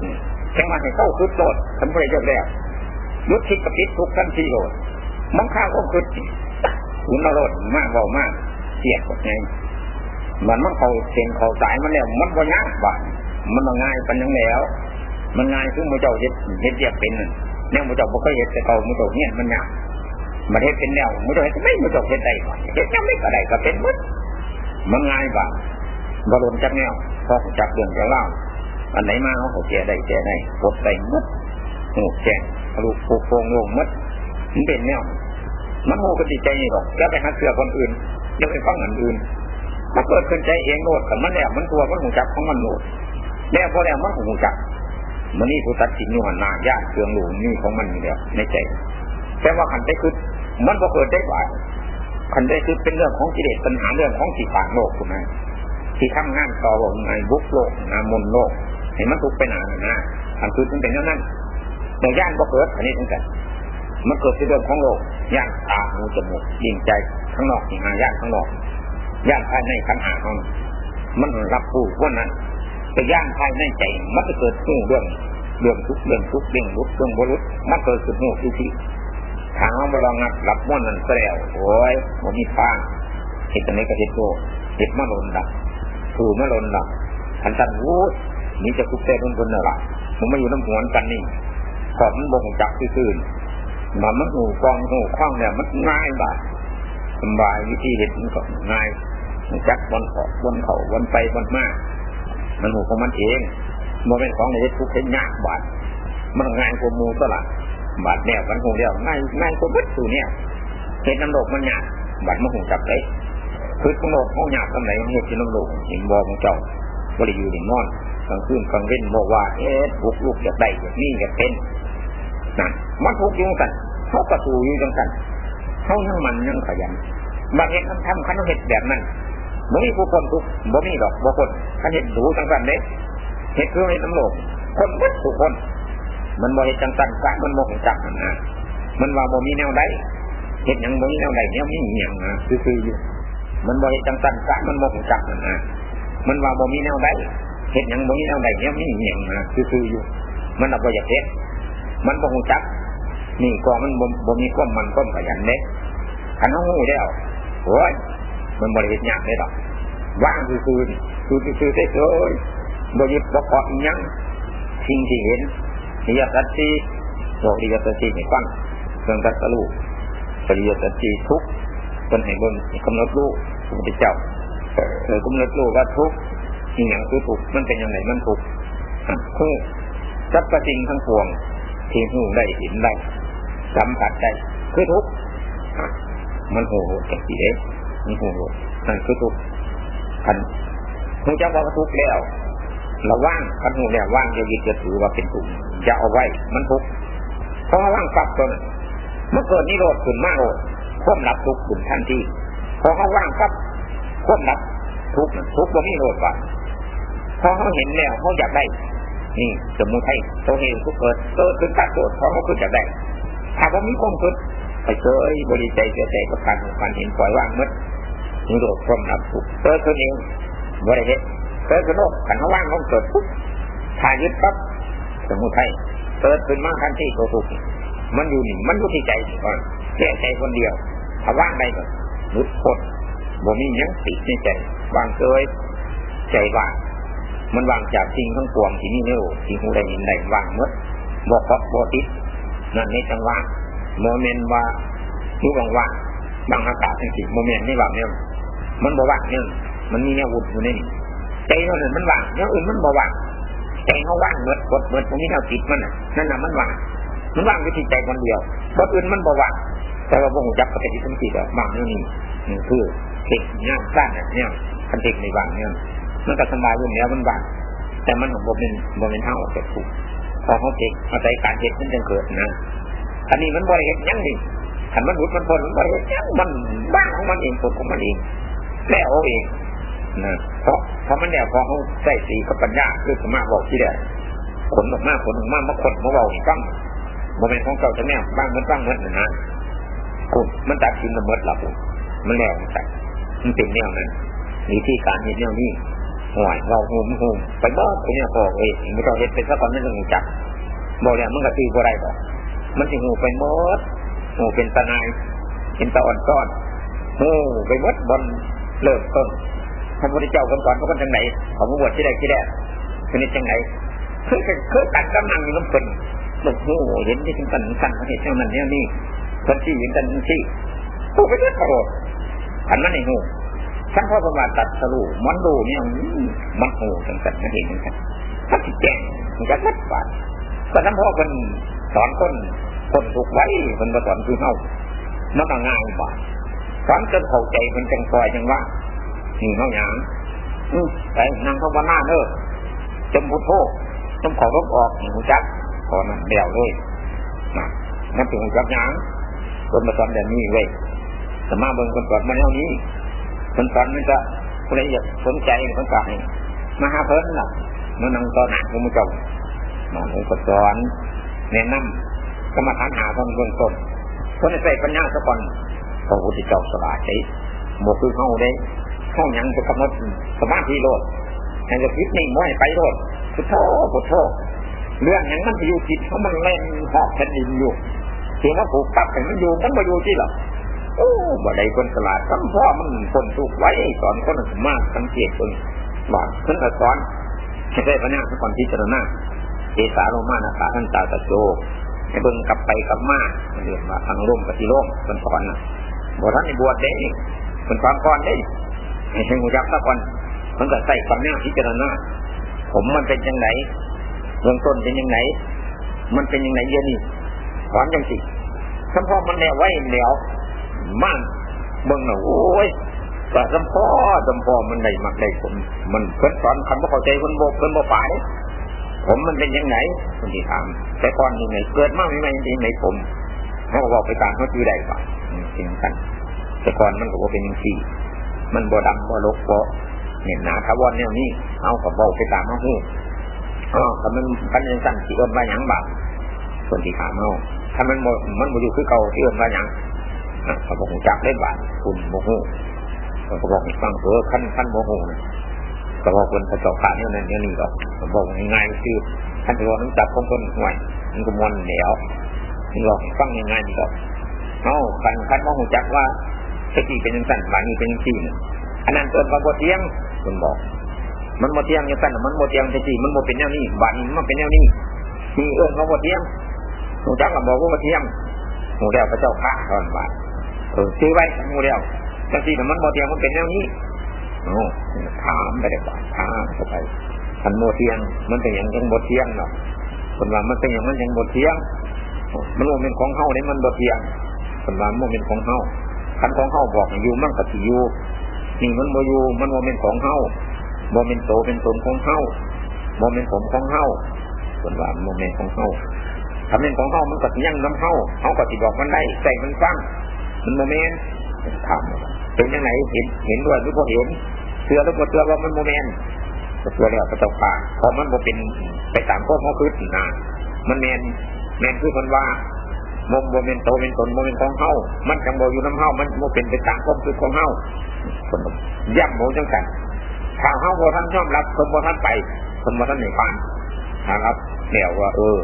แค่มาให้เข้าคืดโดดทำไปเยอะแล้วยุดคิกับคิดทุกทันที่โดดมันฆ่าพ้มคืดคุนรดมากเบามากเสียดกว่าไงมันมันเขาเสียงเขาสายมันแล้วมันก็ยากบ้านมันง่ายปันยังแล้ว มันง่ายคือมือเจ้าเห็ดเห็ดเรียบเป็น เนี่ยมือเจ้าบ่เคยเห็ดแต่เขามือเจ้าเนี่ยมันยากมันเห็ดเป็นแนวมือเจ้าเห็ดไม่มือเจ้าเห็ดได้เห็ดยังไม่ก็ได้ก็เป็นมัดมันง่ายบ้าบรมจักแนวพอจับเรื่องจะเล่าอันไหนมาเขาแก่ได้แก่ได้ปวดได้มัดหูแก่ทะลุโป่งลงมัดมันเป็นแนวมันโง่กันจิตใจนี่หรอกแกไปหาเสือคนอื่นยังไปฟังอันอื่นมันเกิดขึ้นใจเองโนดแต่มันแล้วมันตัวมันหูจักของมันโนดแล้วพอแล้วมันหูจัก มันนี่ผู้ตัดสินอยู่หันหน้าญาติเครื่องหลวงนี่ของมันอยู่แล้วในใจแต่ว่าขันได้คือมันก็เกิดได้หวายขันได้คือเป็นเรื่องของกิเลสปัญหาเรื่องของสีต่างโลกคุณนะที่ทำงานต่อลงในบุกโลกนามนโลกเห็นมันทุกไปหนานะขันคือมันเป็นเรื่องนั้นแต่ญาติก็เกิดอันนี้ทั้งกันมันเกิดที่เรื่องของโลกย่างตาหูจมูกยิงใจข้างนอกหาย่างข้างนอกย่างภายในขันหาของมันรับผู้ว่านั้น แต่ย่างภายในใจ มันจะเกิดหูเรื่องเรื่องทุกเรื่องทุกเรื่องรุดเรื่องบรุษมันเกิดขึ้นหูทุกทีทางเราบลองนับรับม้วนนั่นแล้วโอ้ยมันมีฟางเหตุนี้ก็เหตุโตเหตุมาลนดับถูมาลนดับขันตันวูดนี่จะคุกเต้นคนน่ะละมันไม่อยู่น้ำหัวนกันนี่ขอบมันบ่งจักซื่อมันมันหูกองหูคล้องเนี่ยมันง่ายบ่าสบายวิธีเห็นมันก็ง่ายมันจักบนเกาบนเขาบนไปบนมาก มันหูของมันเองโมเป็นของในทุกข์เห็นยากบาดมันงายกว่ามูตละบาดแนวกันหูเดียวง่ายง่ายกว่าวัตถุเนี่ยเห็นน้ำโลกมันยากบาดมันหูจับเลยคือน้ำโลกเขายากทำไหนเห็นน้ำโลกเห็นบอของเจ้าบริยูเห็นนอนกลางคืนกลางเว้นบอกว่าเอ๊ะบุกลูกอยากได้อยากนี่อยากเป็นนั่นมันทุกยุ่งกันเขากระตูอยู่จังกันเขายังมันยังขยันบางเหตุมันทำขันเหตุแบบนั้น บ่มีผู้คนทุกบ่มีดอกบ่คนขันเหตุดูจังกันเด้เหตุคือเหตุตำรวจคนวัดทุกคน มันบ่เหตุจังกันกะมันบ่ของจักนะมันว่าบ่มีแนวใดเหตุยังบ่มีแนวใดแนวมีอย่างนะคือๆอยู่มันบ่เหตุจังกันกะมันบ่ของจักนะมันว่าบ่มีแนวใดเหตุยังบ่มีแนวใดแนวมีอย่างนะคือๆอยู่มันเอาบ่อยากเฮ็ดมันบ่ของจักนี่ก็มันบ่มีความมันความขยันเด้ขันห้องหูได้เอาโอ้ย มันบริเหตุยากได้หรอกว่างคือคือคือคือได้เลยบริบเกาะยังสิ่งที่เห็นนิยสัจจีโสริยสัจจีในฟังเครื่องตัดสู้ปริยสัจจีทุกเป็นให้บนกำหนดรู้พระพุทธเจ้าเออกำหนดรู้ว่าทุกนี่อย่างคือทุกมันเป็นยังไงมันทุกหูสัพพสิ่งทั้งปวงที่หูได้เห็นได้สัมผัสได้คือทุกมันโหดจังสีเด้มั นโหดนั่นคือทุกคันหูจะว่าทุกแล้วเราว่างคันหูเนี่ยว่างจะยึดจะถือว่าเป็นทุกจะเอาไว้ มันทุกเพราะว่างปับตัวนั้นเมื่อเกิดนิโรธขึ้นมากโรธควบรับทุกข์ขึ้นทันทีพอเขาว่างปั๊บควบรับทุกข์ทุกข์บ่มีโรธว่าพอเขาเห็นแล้วเขาอยากได้ นี่สมุทัยตัวเหตุทุกเกิดเกิดขึ้นตัดตัวเขาเขาขึ้นอยากได้ถ้าว่ามีความคิดไปเจอบริใจเสียใจกับการการเห็นปล่อยว่างมัด นิโรธความรับทุกข์เกิดขึ้นเองบริเหตุเกิดขึ้นโลกขันว่างเขาเกิดปุ๊บถ้ายึดปั๊บสมุทัยเกิดขึ้นมากทันทีตัวทุกข์มันอยู่นี่มันอยู่ที่ใจก่อนแค่ใจคนเดียวถ้าว่างได้ก็ลุดพ้นบ่มียังติดในใจวางเกยใจว่างมันวางจากสิ่งทั้งปวงที่นี่เนี่ที่หูได้ยินได้วางเมื่อบอกเพราะบ่ติดนั่นในจังหวะโมเมนต์ว่ารู้ว่างว่างบางอากาศจริงโมเมนต์นี่ว่างเนี่ย มันบว่างเนี่ยมันมีแนววุ่นอยู่ในนี้ใจเราเนี่ยมันว่างแนวอื่นมันบว่างใจเขาว่างเมื่อกดเมื่อตรงนี้เราติดมันนั่นน่ะมันว่างมันว่างอยู่ที่ใจคนเดียวบนอื่นมันบว่างแต่ว่าพวกจับก็เป็นที่สมจิตอะบางเรื่องนี้คือเด็กเนี่ยสั้นเนี่ยคันเด็กในบางเนี่ยมันก็สบายอยู่แล้วมันว่างแต่มันของโมเป็นโมเป็นเท่ากับถูกพอเขาเด็กอาศัยการเด็กมันจะเกิดนะอันนี้มันบริเหตุยังดิขันมันหลุดมันพ้นมันบริเหตุยังมันบ้างของมันเองผลของมันเอง แล้วเองนะเพราะเพราะมันเนี่ยพอเขาใส่สีกับปัญญาคือสมาบอกที่เดียขนออกมาขนออกมามาขนมาบอกบ้างโมเมนต์ของเก่าจะแน่บ้างมันบ้างเหมือนนะคุณมันตัดสินละเมิดหลับมันแล้วแต่มันเป็นแนวนั้นมีที่การเห็นแนวนี้ห่วยเราหูมหูไปบ้าไปเนี่ยพอเอ้ยไม่ต้องเห็นเป็นสักคนนั่นจะหูจักบอกแล้วมันก็ตีบ่ได้บอกมันจะหูไปมดหูเป็นตะนายเป็นตะอ่อนก้อนหูไปมดบน เริ่มต้นพระพุทธเจ้าคนก่อนเขาเป็นจังไหนเขาบวชที่ใดที่แรกคือนี่จังไหนเคยเคยตัดกำลังอยู่น้ำเป็นหลบหูเห็นที่ถึงกันกันเขาเห็นเท่านั้นเนี่ยนี่คนที่ยิงกันที่ผู้ไปเรื่อยโรอันนั้นไอ้หูฉันพ่อประมาตัดสรุมันดูเนี่ยมันหูจังสันมันเห็นจังสันถ้าติดแจ้งมันจะรัดบาดก็ท่านพ่อคนสอนคนคนถูกไว้คนก็สอนคือเฮามันก็ง่ายบา ดสอนจนเข้าใจมันจังซอยจังว่านี่เฮาหยางแต่นางภาวนาเนอะจมพุทโธจมขอรบออกหูจักขอนั้นเดี่ยวเลยนะนั่นถึงหูจักหยางคนมาสอนแบบนี้เว้ยสมาเบิ่งคนสอนมาแนวนี้คนสอนมันจะคนใดอยากสนใจคนสอนมาหาเพิ่นล่ะมันนั่งตอนหนักของมุจจมาเลยก็สอนแนะนำกรรมฐานหาคนเบื้องต้นคนใส่ปัญญาสักคน พระพุทธเจ้าสบายใจหมดคือเข้าได้เข้ายังจะกำหนดสมาธิโลดแห่งจะคิดนิ่งม้อยไปโลดพุทโธพุทโธเรื่องอย่างนั้นอยู่จิตเขามันเล่นหอบแผ่นดินอยู่เสียงว่าผูกปักแต่มันอยู่มันมาอยู่ที่หรอโอ้บ่ได้คนสลาดซ้ำพ่อมันคนถูกไว้สอนคนมากสังเกตคนว่าเพิ่นสอนให้ได้พระนาสักคนพิจารณาเอสาโรมานาสาท่านตาตะโจให้เบิ่งกลับไปกลับมาเรียกว่าทางร่มปฏิร่มเป็นสอนนะ บวชท่านในบวชได้เป็นความก่อนได้ให้เห็นหูยักษ์สักคนมันก็ใส่ความน่าพิจารณาผมมันเป็นยังไงเบื้องต้นเป็นยังไงมันเป็นยังไงเยอะนี่สอนยังสิสัมพ่อมันแนวไว้แล้วมันเบิ่งนะโอ้ยแต่สัมพ่อสัมพ่อมันได้มักได้ผมมันเพิ่นสอนคำว่าเข้าใจคนโบกเพิ่นโบฝ่ายผมมันเป็นยังไงคนที่ถามแต่ก่อนยังไงเกิดมาไม่ไม่ยังไงผมเขาบอกไปตามเขาคือใดก่อน จริงกันแต่ก่อนมันก็บอกเป็นยังสี่ มันบ่ดำบ่ลกบ่เนี่ยหนาทวันเนี่ยนี่เอากับบอกไปตามเขาหูอ๋อแต่มันกันยังสั่นสีเอิญว่าหยังบาปคนที่ถามเขาถ้ามันมันบ่อยู่คือเก่าที่เอิญว่าหยังเขาบอกจักได้บาทคุณโมโหเขาบอกฟังเถอขั้นขั้นโมโหนะเขาบอกคนพระเจ้าขาเนี่ยนั่นเนี่ยนี่ก็เขาบอกง่ายๆคือท่านจะบอกน้ำจับของคนห่วยมันก็มวนเหนียวนี่บอกฟังง่ายๆนี่ก็ เอาขันขั้นโมโหจักว่าสติเป็นยังสั่นบานี้เป็นยังสี่อันนั้นตัวมันโมเทียงคุณบอก มันโมเทียงยังสั่นมันโมเทียงสติมันโมเป็นแนวนี้บานี้มันเป็นแนวนี้มีเอื้องเขาโมเทียงหูจักกับบอกว่าโมเทียงหูแล้วพระเจ้าข้าตอนบาทเออซื้อไว้มูเดียวจังสีมันบอเทียมมันเป็นแนวนี้โอ้ถามไปเดี๋ยวถามเข้าไปขันโมเทียง มันเป็นอย่างยังโมเทียงเนาะคนว่ามันเป็นอย่างมันยังโมเทียงมันโมเป็นของเฮาเนี่ยมันโมเทียง คนว่าโมเป็นของเฮาขันของเฮาบอกอยู่มันก็สิอยู่นี่มันโมยู่มันโมเป็นของเฮาโมเป็นโตเป็นตนของเฮาโมเป็นสมของเฮาคนว่าโมเป็นของเฮาถ้าเป็นของเฮามันก็ยังน้ำเฮาเฮาก็สิบอกมันได้ใส่มันฟังมันโมเมนต์ถามเป็นยังไงเห็นเห็นด้วยหรือพอเห็นเชื่อหรือพอเชื่อว่ามันโมเมนต์เชื่อแล้วพระเจ้าป่าเพราะมันโมเป็นไปตามข้อข้อคืดนะมันแมนแมนคือคนว่า โมโมเมนโตเป็นตนโมเมนของเฮามันจังโมอยู่น้ำเฮามันโมเป็นไปตามข้อคืดของเฮาคนย่ำโมจังกันถ้าเฮาโมท่านชอบรับคนโมท่านไปคนโมท่านหนึ่งฟันนะครับเดี๋ยวว่าเออ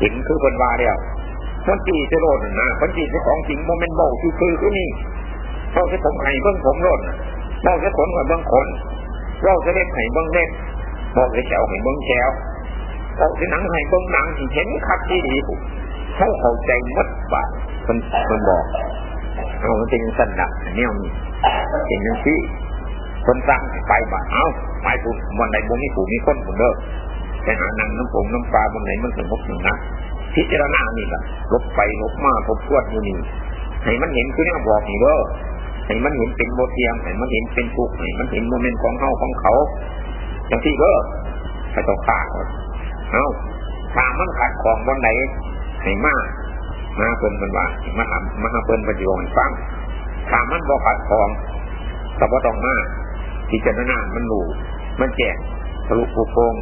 เห็นคือคนว่าเดียวคนจีจะโรดนะคนจีจะของจริงโมเมนต์โบคือคือคือนี่เราจะผมไห้เบื้องผมรดเราจะขนกับเบื้องขนเราจะเล็บไห้เบื้องเล็บบอกจะแฉวไห้เบื้องแฉวเราจะหนังไห้เบื้องหนังที่เห็นคัดที่ดี เขาเข้าใจมัดบาทมันมันบอกเอามันเป็นสั้นหนักเนี่ยมีเห็นยังที่คนสร้างไปบ่าเอาไปปุ่นวันใดบุมีปู่มีคนปุ่นเด้อไปหานังน้ำผงน้ำปลาบนไหนมันถึงพบหนึ่งนะพิจารณานี่แหละลบไปลบมาทบทวนอยู่นี่ให้มันเห็นคือเนี่ยบอกนี่เด้อให้มันเห็นเป็นโมเทียมให้มันเห็นเป็นทุกข์ให้มันเห็นโมเมนต์ของเขาของเขาอย่างที่เด้อไปต้องขาดเอาถ้ามันขาดของบนไหน ให้มากมาเพิ่นมันว่ามาทำมาเพิ่นประโยชน์ฟังถามมันบ่ขาดของแต่ว่าต้องมาพิจารณามันรู้มันแจกทะลุปูโปง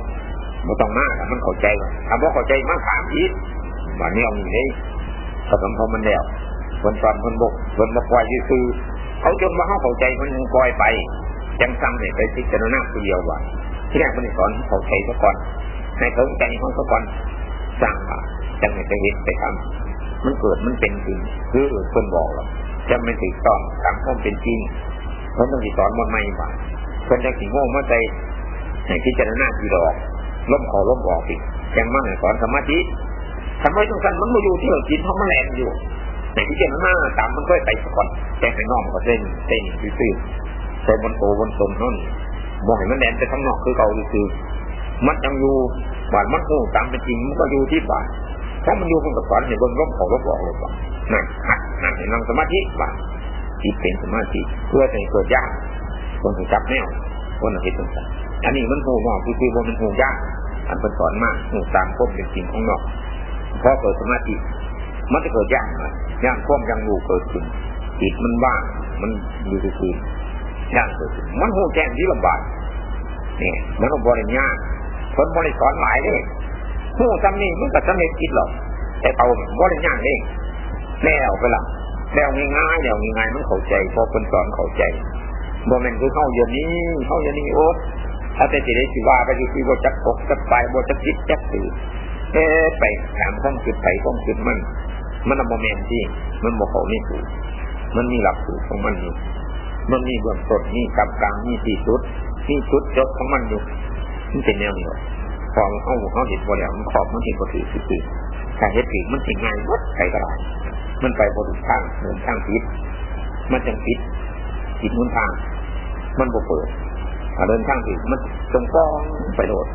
บ่ต้องมากมันเข้าใจถ้าบ่เข้าใจมันถามอีกว่านี่เอาอย่างนี้ก็สมพอมันแล้วคนตอนคนบกคนมาปล่อยคือเขาจนมาเข้าใจมันยังปล่อยไปยังซ้ำเนี่ยไปพิจารณาคนเดียวว่าที่แรกมันสอนเข้าใจซะก่อนให้เขาใจเขาซะก่อนสร้างมา จังไปเห็นไปทำมันเกิดมันเป็นจริงคือคนบอกเราจะไม่ถูกต้องตามข้อเป็นจริงเขาะต้องสอนมันไม่บ่าคนจะขี่โง่มื่อใจในพิจารณาที่ดอกล้มคอล้มออกอีกยังมั่งสอนสมาธิทำไมต้องการมันมาอยู่ที่เรากินเพราะมันแรงอยู่ในที่เจารณาตามมันก็ไปก่อนแจงไปนอกก็เส้นเส้นซื่อใส่บนโตบนตนนั่นมองเห็นมันแดนไปข้างนอกคือเก่าคือมันยังอยู่บาดมันหูตามเป็นจริงมันก็อยู่ที่บาด เพราะมันอยู่คนกับสอนเห็นบนร่มของร่มออกเลยว่านั่นนั่นนนั่งสมาธิบาดจิตเป็นสมาธิเพื่อให้เกิดยากคนถึงจับแนวคนอาทิตย์ตรงนั้นอันนี้มันหูนอกคือคือมันหูยากอันเป็นสอนมากหูตามพบเป็นจริงของนอกเพราะเกิดสมาธิมันจะเกิดยากนะย่างควมยังอยู่เกิดขึ้นจิตมันว่างมันอยู่ที่คืนย่างเกิดขึ้นมันหูแจ้งที่ลำบากนี่มันก็บริญญาคนบริสอนหลายเลย หู้จำนี่มันก็จำเร็จจิตหรอกแต่เอาบริญญาเองแล้วไปละแล้วง่ายๆแล้วง่ายๆมันเข้าใจพอคนสอนเข้าใจบ่แม่นคือเข้าเย็นนี้เข้าเย็นนี้โอ๊ตถ้าแต่สิได้สิว่าไปคือบ่จักตกจักไปบ่จักคิดจักตื่นเอ๊ไปถามข้องจุดไปข้องจุดมันมันโมเมนต์ที่มันโมเขาไม่ถูกมันมีหลักสูตรของมันอยู่มันมีเบื้องต้นมีกลางกลางมีที่สุดมีชุดจบของมันอยู่มันเป็นแนวนี้ พอเขาเขาเห็นพอแล้วมันขอบมันเห็นพอถือคือถ้าเห็นถือมันถึงง่ายวัดใครก็ได้มันไปบนทางเดินทางผิด มันจังผิดผิดมุนทาง มันบ่เปิดถ้าเดินทางผิดมันตรงก้องไปโหลด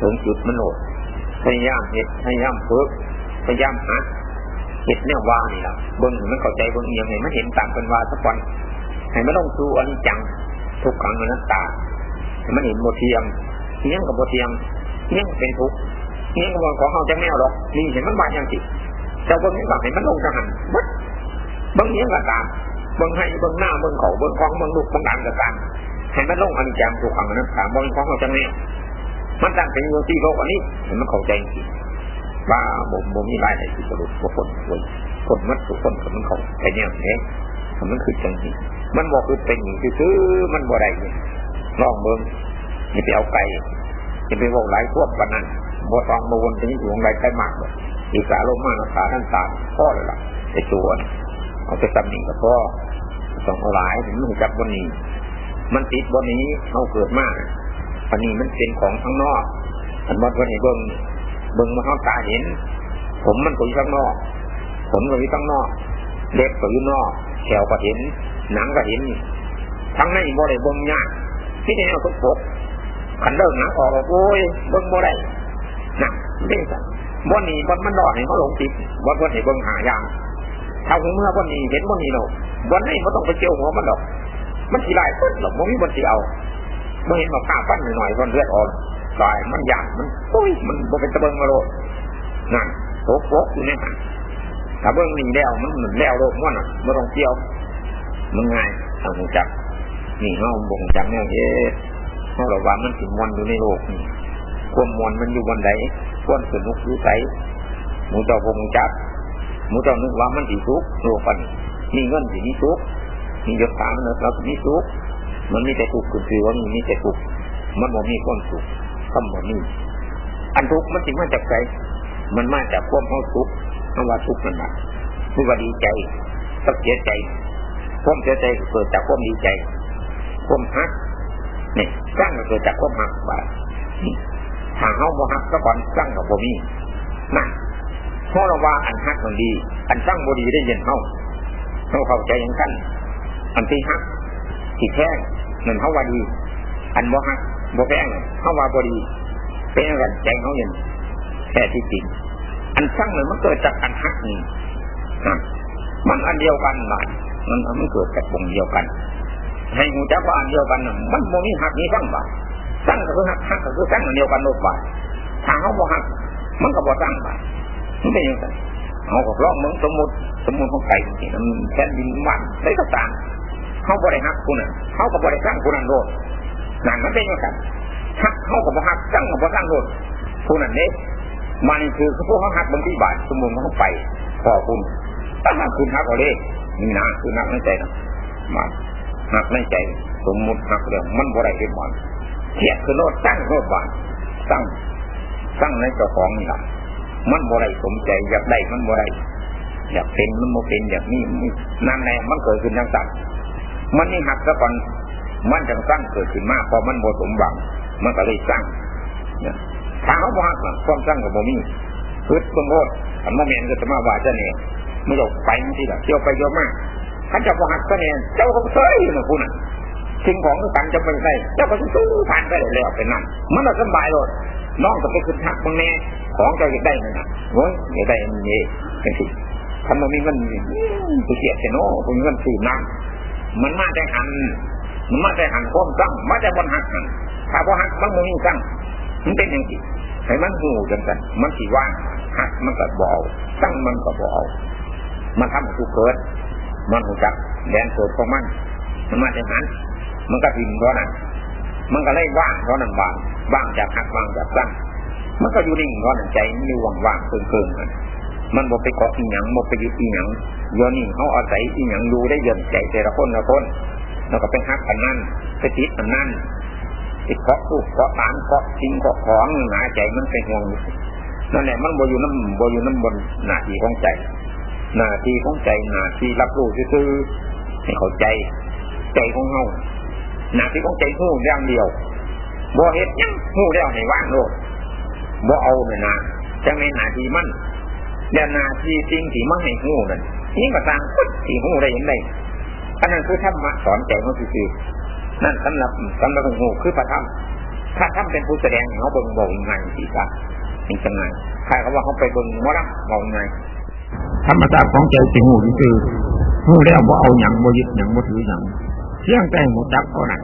ถึงจุดมันโหลดพยายามเหตุพยายามฝึกพยายามหาเห็ดเนี่ยว่านี่ละเบิ้งมันเข้าใจเบิ้งเอียงเห็นมันเห็นต่างเป็นว่าสักวันให้มันต้องสู้อันจังทุกครั้งมันนัตตาให้มันเห็นโมเทียมเนี้ยกับโมเทียม เนี้ยเป็นทุกเนี้ยกับของเขาจะแมวหรอกนี่เห็นมันบาอย่างสิเจ้าเบิ้งนี้แบบเห็นมันลงจะหันบัดบิ้งเนี้ยกับตามบิ้งให้บิ้งหน้าบิ้งเขาบิ้งคล้องบิ้งลูกบิ้งดังกับตามให้มันลงอันจังทุกครั้งมันนัตตาเบิ้งของเขาจะแมวมันตั้งเป็นโยที่โลกอันนี้เห็นมันเข้าใจจริงว่าบ่บ่มีรายในที่สรุปว่าคนคนคนมัดทุคนคนมันเขาแค่นี้เองมันคือจังที่มันบอกคือเป็นคือมันบ่ได้ลองเบิ่งนี่ไปเอาไก่ จะไปบอกหลายพวกวันนั้นบ่ต้องมาวนที่อยู่ของไรไก่มากเลยอีสาลมาขาท่านตามพ่อเลยล่ะไอ้ตัวเอาไปตำหนิกับพ่อต้องอาหลายถึงมันจับบนนี้ มันติดบนนี้เขาเกิดมากอันนี้มันเป็นของข้างนอกอันวัดวันนี้เบิ่งเบิ่งมาเขาตาเห็น ผมมันก็อยู่ข้างนอก ผมก็อยู่ข้างนอกเล็บก็อยู่นอกแขวก็เห็น หนังก็เห็น ทั้งในบ่ได้เบิ่งยากที่นี่เอาทุกปก ขันเลิกหนังออกโอ้ยเบิ้งบ่ได้นะเด้สับ่นีบ่มันดอกให้เขาหลงติดบ่บ่ให้เบิ้งหายางถ้าเมื่อบ่นีเห็นบ่นีเราบ่นี้บ่ต้องไปเจียวหัวมันดอก มันสีลายปุ๊บหรอกบ่มีบ่สีเอาบ่เห็นมาข้าฟันหน่อยๆคนเลือดออกลายมันหยาบมันโอ้ยมันบ่เป็นตะเบิงมาโลนั่นโป๊กโป๊กอยู่เนี่ยถ้าเบิ้งนี่แล้วมันเหมือนแล้วโลกมันอะไม่ต้องเกี่ยวมันง่ายทางหูจักนี่เฮาบ่งจักเนี่ยเอ๊ เฮาเราว่ามันสิมวนอยู่ในโลกนี่ความมวนมันอยู่บนใดความสนุกอยู่ไสหมูเจ้าบ่งจักหมูเจ้านึกว่ามันสิทุกโลกันมีเงินสิมีทุกมียศถาบรรดาสิมีทุกมันมีแต่ทุกข์คือว่ามีแต่ทุกข์มันบ่มีความสุขคำบ่มีอันทุกข์มันสิมาจากใจมันมาจากความเฮาทุกข์คำว่าทุกข์นั่นแหละคือว่าดีใจต้องเสียใจความเสียใจเกิดจากความดีใจ ความฮัก นี่สร้างเกิดจากความฮักว่าถ้าเฮาบ่ฮักซะก่อนสร้างกับบ่มีนั่นเพราะเราว่าอันฮักมันดี อันสร้างบ่ดีได้เย็นเฮาเฮาเข้าใจอย่างกัน อันที่ฮักที่แท้งนั่นเฮาว่าดี อันบ่ฮักบ่แพงเฮาว่าบ่ดีเป็นกันใจเฮาเย็นแค่ที่จริงอันสร้างมันมันเกิดจากอันฮักนี่มันอันเดียวกันบาดมันมันเกิดจากวงเดียวกัน ให้หูจักว่าอันเดียวกันมันโมมีหักนี้สั้งบาดสั้งก็คือหักหักก็คือสั้งอันเดียวกันโลกบาดทางเขาบ่หัก มันก็บ่สั้งบาดมันเป็นยังไงเขาก็ร้องมึงสมมติสมมติของไก่มันแค่ดินมันได้ก็ตามเขาบ่ได้หักคุณน่ะเขาก็บ่ได้สร้งคุณนั่นโลดนั่นมันเป็นยังไงหักเขาก็บ่หักสร้งก็บ่สร้งโลดคุณนั่นเด้มันคือพวกเขาหักบางที่บาทสมมติเขาไปพอคุณถ้าคุณหักเอาเลยนี่นะคือหักในใจนะมา หักในใจ สมมุติหักเรื่องมันบ่ได้เห็นบานเทียบคือโนดตั้งโนดบานตั้งตั้งในเจ้าของนี่แหละมันบ่ได้สมใจอยากได้มันบ่ได้อยากเป็นมันบ่เป็นอยากนี่นั่นแหละมันเกิดขึ้นทั้งสัตว์มันนี่หักซะก่อนมันจังสร้างเกิดขึ้นมากพอมันบ่สมหวัง มันก็เลยสร้างถ้าเขาบ่หักความสร้างกับบ่มีพืชต้นโทษอันโมเมนก็จะมาว่าจะเนี่ยไม่ยกไปที่ละเที่ยวไปเยอะมาก ท่านจะปหัตเสน่ห์เจ้าก็เซ่อยู่นะคุณนะสิ่งของต่างจะเป็นไรเจ้าก็สู้ผ่านไปเลยแล้วเป็นนั่นมันก็สบายเลยน้องก็ไปขึ้นหักบางแน่ของเจ้าอยากได้นั่นะโอ้ยอยาได้อันนี้เป็นสิทำมามีเงินไปเสียเสียโน่มีเงินสูบน้ำมันมาแต่หันมันมาแต่หันค้งตั้งมาแต่บนหักหันถ้าพอหักมันมีตั้งมันเป็นอย่างนี้ให้มันหูจังกันมันสีว่างหักมันก็บอตั้งมันก็บอมันทำให้กูเกิด มันหูจักแดนเกิดของมันมันมาจากนั้นมันก็ทิ้งเพราะนั้นมันก็เลยว่างเพราะนั้นว่างว่างจากหักว่างจากตั้งมันก็อยู่นิ่งเพราะนั้นใจมันอยู่ว่างเกินๆกันมันบอกไปเกาะอีหยังบอกไปยึดอีหยังโยนนี่เขาอาศัยอีหยังดูได้เยินใจแต่ละคนละคนแล้วก็เป็นหักอันนั้นไปติดอันนั้นติดเกาะตู้เกาะตานเกาะทิ้งเกาะของหนาใจมันเป็นห่วงนั่นแหละมันบอยู่น้ำบอยู่น้ำบนหน้าทีของใจ หน้าที่ของใจหน้าที่รับรู้ซื่อให้เข้าใจ ใจของเฮาหน้าที่ของใจหูอย่างเดียวบ่เห็ดยังหูแล้วให้ว่างโลดบ่เอาเนี่ยนะจะไม่หน้าที่มันแล้วหน้าที่จริงที่มันให้หูนั่นนี่ก็ต่ามที่หูได้ยังไงอันนั้นคือธรรมะสอนใจมันคือนั่นสำหรับสำหรับหูคือพระธรรมถ้าธรรมเป็นผู้แสดงเขาเบิ่งบอกยังไงสิครับเป็นจังไงใครเขาว่าเขาไปเบิ่งมอลำบองไง ธรรมชาติของใจสิหูคือหูแล้วบ่าเอาหยังบ่ยึดหยังบ่ถือหยังเที่ยงแต่หูจักเท่านั้น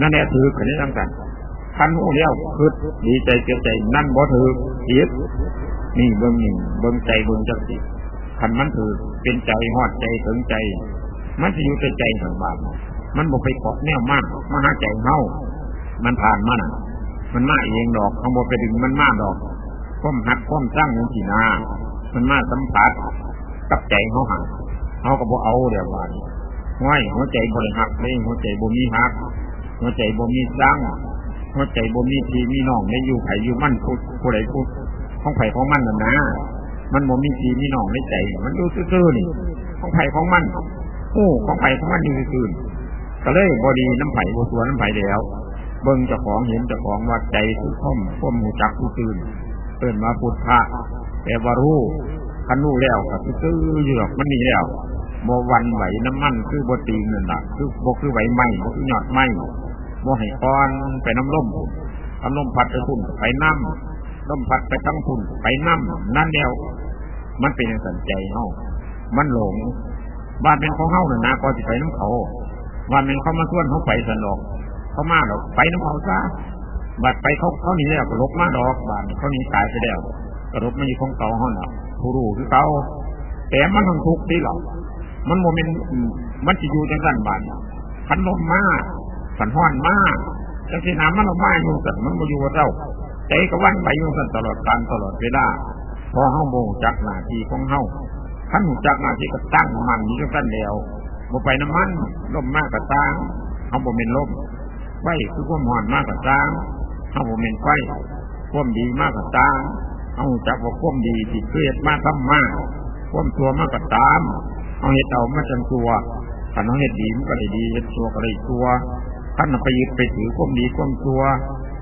นั่นแหละถือกันนี้ทั้งกันทันหูแล้วคือดีใจเสียใจนั่นบ่ถือยึดนี่เบิ่งนี่เบิ่งใจเบิ่งจักสิคันมันถือเป็นใจหอดใจถึงใจ มันจะอยู่ในใจทางบาปมันบอกไปเกาะแนวมากมาหาใจเฮามันผ่านมันมันมาเองดอกข้างบนไปดึงมันมาดอกก้มหักก้มสร้างอย่างสีนา มันมาสัมผัสกับใจเขาหักเขาก็บอกเอาเดี๋ยวว่าห้อยหัวใจบริหักเลยหัวใจบ่มีหักหัวใจบ่มีสร้างหัวใจบ่มีทีมีน้องไม่อยู่ไผอยู่มั่นพูดผู้ใดพูดของไผ่ของมันนะนะมันบ่มีทีมีน้องในใจ มันดูซื่อๆนี่ของไผ่ของมั่นโอ้ของไผ่ของมั่นอยู่ซื่อก็เลยบอดีน้ำไผ่บัวตัวน้ำไผ่แล้ว เบิ้งเจ้าของเห็นเจ้าของวัดใจทุกข้อมข้อมหูจักผู้ตื่นเปิดมาพุทธะ แต่ว่ารู้ขันรู้แล้วกับซื้อเยือกมันนี่แล้วบวันไหวน้ำมันคือบตีเงินหลักคือบกคือไหวไหมบกคือหยอดไหมบให้ก้อนไปน้ำร่มคันลมพัดไปพุ่นไปน้ำลมพัดไปทั้งพุ่นไปน้ำนั่นเดียวมันเป็นสันใจเฮามันหลงบ้านเป็นของเฮาน่ะนะก็จะไปน้ำเขาบ้านเป็นเขามาส่วนเขาไปสนอกเขามาดอกไปน้ำเขาซะบัดไปเขาเขาหนีแล้วก็ลบมาดอกบ้านเขาหนีตายไปแล้ว ก็ลบมาอยู่ของเก่าห้องน่ะผู้รู้คือเก่าแต่มันทั้งทุกข์ที่หรอกมันโมเมนต์มันจะอยู่จังสันบ้านพันลมมากสันห้อนมากจังที่น้ำมันลมมากอยู่สันมันมาอยู่กับเราใจก็วันไปอยู่สันตลอดการตลอดเวลาพอเฮาโมจักหน้าที่ของเฮาขันหูจักหน้าที่ก็ตั้งมันนี้ก็ตั้นเดียวบ่ไปน้ำมันลมมากกับตั้งเฮาบ่เป็นลมไฟคือความห่อนมากกับตั้งเฮาบ่เป็นไฟความดีมากกับตั้ง เฮาจักว่าควมดีที่เครียดมากทำมากควมตัวมากกตามเฮาเฮ็ดเอามาจังตัวขันเฮาเฮ็ดดีมันก็ได้ดีเฮ็ดตัวก็ได้ตัวขันไปยึดไปถือควมดีควมตัว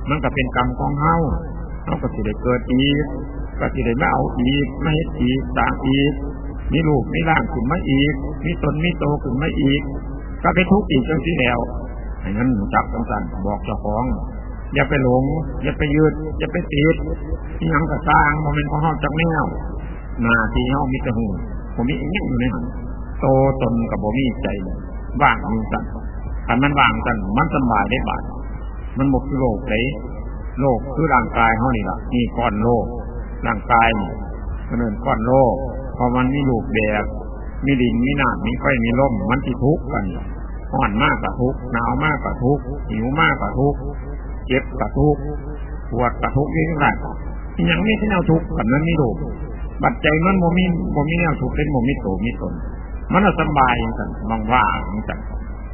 มันก็เป็นกรรมของเฮาเฮาก็สิได้เกิดอีกก็สิได้ไม่เอาอีกไม่เฮ็ดอีกต่างอีกมีลูกมีร่างขึ้นมาอีกมีตนมีโตขึ้นมาอีก ก็ไปทุกข์อีกจังที่แล้วให้งั้นจับจังสันบอกเจ้าของ อย่าไปหลง อย่าไปยืด อย่าไปติดยังกระสร้างโมเมนต์ของเฮาจักแนวหน้าที่เฮามีแต่หูผมมีอีกอย่างอยู่ในหันโตตนกับบ่มีใจเลยว่างอยู่สันถ้ามันว่างสันมันสบายได้บาดมันหมดโลกเลยโลกคือร่างกายเฮานี่ล่ะนี่ก้อนโลกร่างกายนี่มันเนินก้อนโลกพอมันมีลูกแบบมีดินมีน้ำมีไฟมีลมมันที่ทุกข์กันอ่อนมากกับทุกข์หนาวมากกับทุกข์หิวมากกับทุกข์ เจ็บกับทุกข์ปวดกับทุกข์นี่ทั้งหลายยังไม่ใช่แนวทุกข์กับนั้นมีลูกบัดใจมันโมมีโมมีแนวทุกข์เป็นโมมีโตมีตน มันสบายกันบางว่างกัน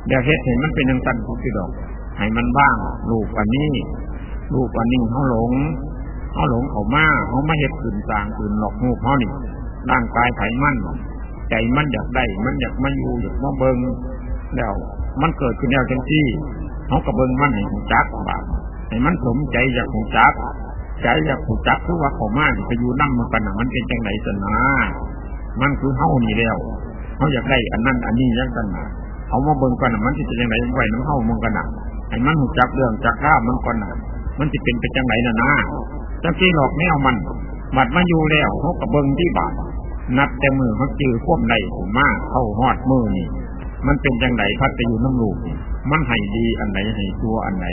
เดี๋ยวเฮ็ดเห็นมันเป็นยังสันทุกข์ที่ดอกให้มันบ้างลูกอันนี้ลูกอันนี้เขาหลงเขาหลงเขามาเขาไมาเห็ดตื่นสางตื่นหลอกงูเขานี่ร่างกายไขมันใจมันอยากได้ มันอยากมาอยู่อยากมาเบิงแล้วมันเกิดขึ้นแล้วจังที่เขากระเบิงมันให้หูจักบาด ให้มันสมใจอยากหูจัก ใจอยากหูจักคือว่าเขามาไปอยู่นั่งมันกันมันเป็นจังไหนสนามันคือเฮานี่แล้วเขาอยากได้อันนั้นอันนี้ยังกันนะเขามาเบิงกันมันจะเป็นจังไหนไหวน้ำเฮามึงกันนะให้มันหูจักเรื่องจักข้ามันก่อนนะมันจะเป็นไปจังไหนนะนะจังที่หลอกแนวมันบัดมาอยู่แล้วเขากระเบิงที่บาดนับแต่มือเขาจือควบในผมมากเข้าหอดมือนี่มันเป็นจังไหนพัดไปอยู่น้ำลูกมันให้ดีอันไหนให้ตัวอันไหน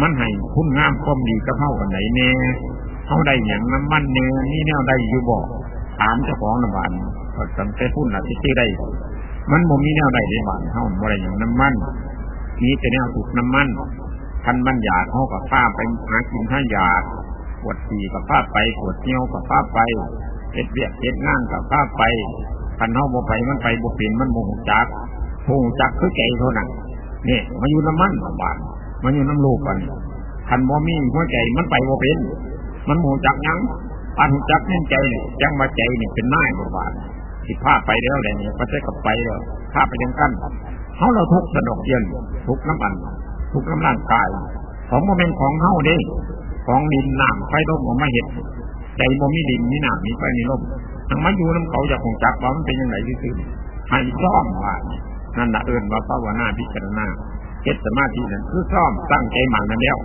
มันให้คุณงามความดีก็เข้าอันไหนแน่เขาได้อย่างน้ำมันเนื้อนี่แนวได้อยู่บอกถามเจ้าของน้ำมันตั้งแต่พุ่นอะที่ได้ มันบ่มีแนวใดในบ้านเขาบ่ได้อย่างน้ำมันมีแต่แนวถูกน้ำมันทันมันอยากเขากับผ้าไปหากินถ้าอยากปวดตีกับผ้าไปปวดเนี้ยวกับผ้าไปเฮ็ดเบียดเฮ็ดงานกับผ้าไปคันเฮาบ่ไปมันไปบ่เป็นมันบ่หูจักหูจักคือใจเท่านั้นนี่มาอยู่น้ำมันบ้าด มาอยู่น้ำลูกกันคันบ่มีหัวใจมันไปบ่เป็น มันหูจักยังอันจักแน่นใจเนี่ยจังมาใจเนี่ยเป็นนายบ่บาสิพาไปแล้วแหละนี่พระเจ้ากับไปแล้วพาไปยังกั้นเฮาเราทุกสะดอกเย็นทุกน้ำอัน ทุกน้ำร่างกาย ของโมเมนของเฮาเด้ของดินน้ำไฟลมออกมาเห็ดใจบ่มีดินมีน้ำมีไฟมีลมทั้งมาอยู่น้ำเขาอยากคงจักว่ามันเป็นยังไงที่สุดให้ซ่อมว่านั่นนะเอิญว่าภาวนาพิจารณา เจตสมาธินั่นคือซ่อมตั้งใจมันนั่นแล้ว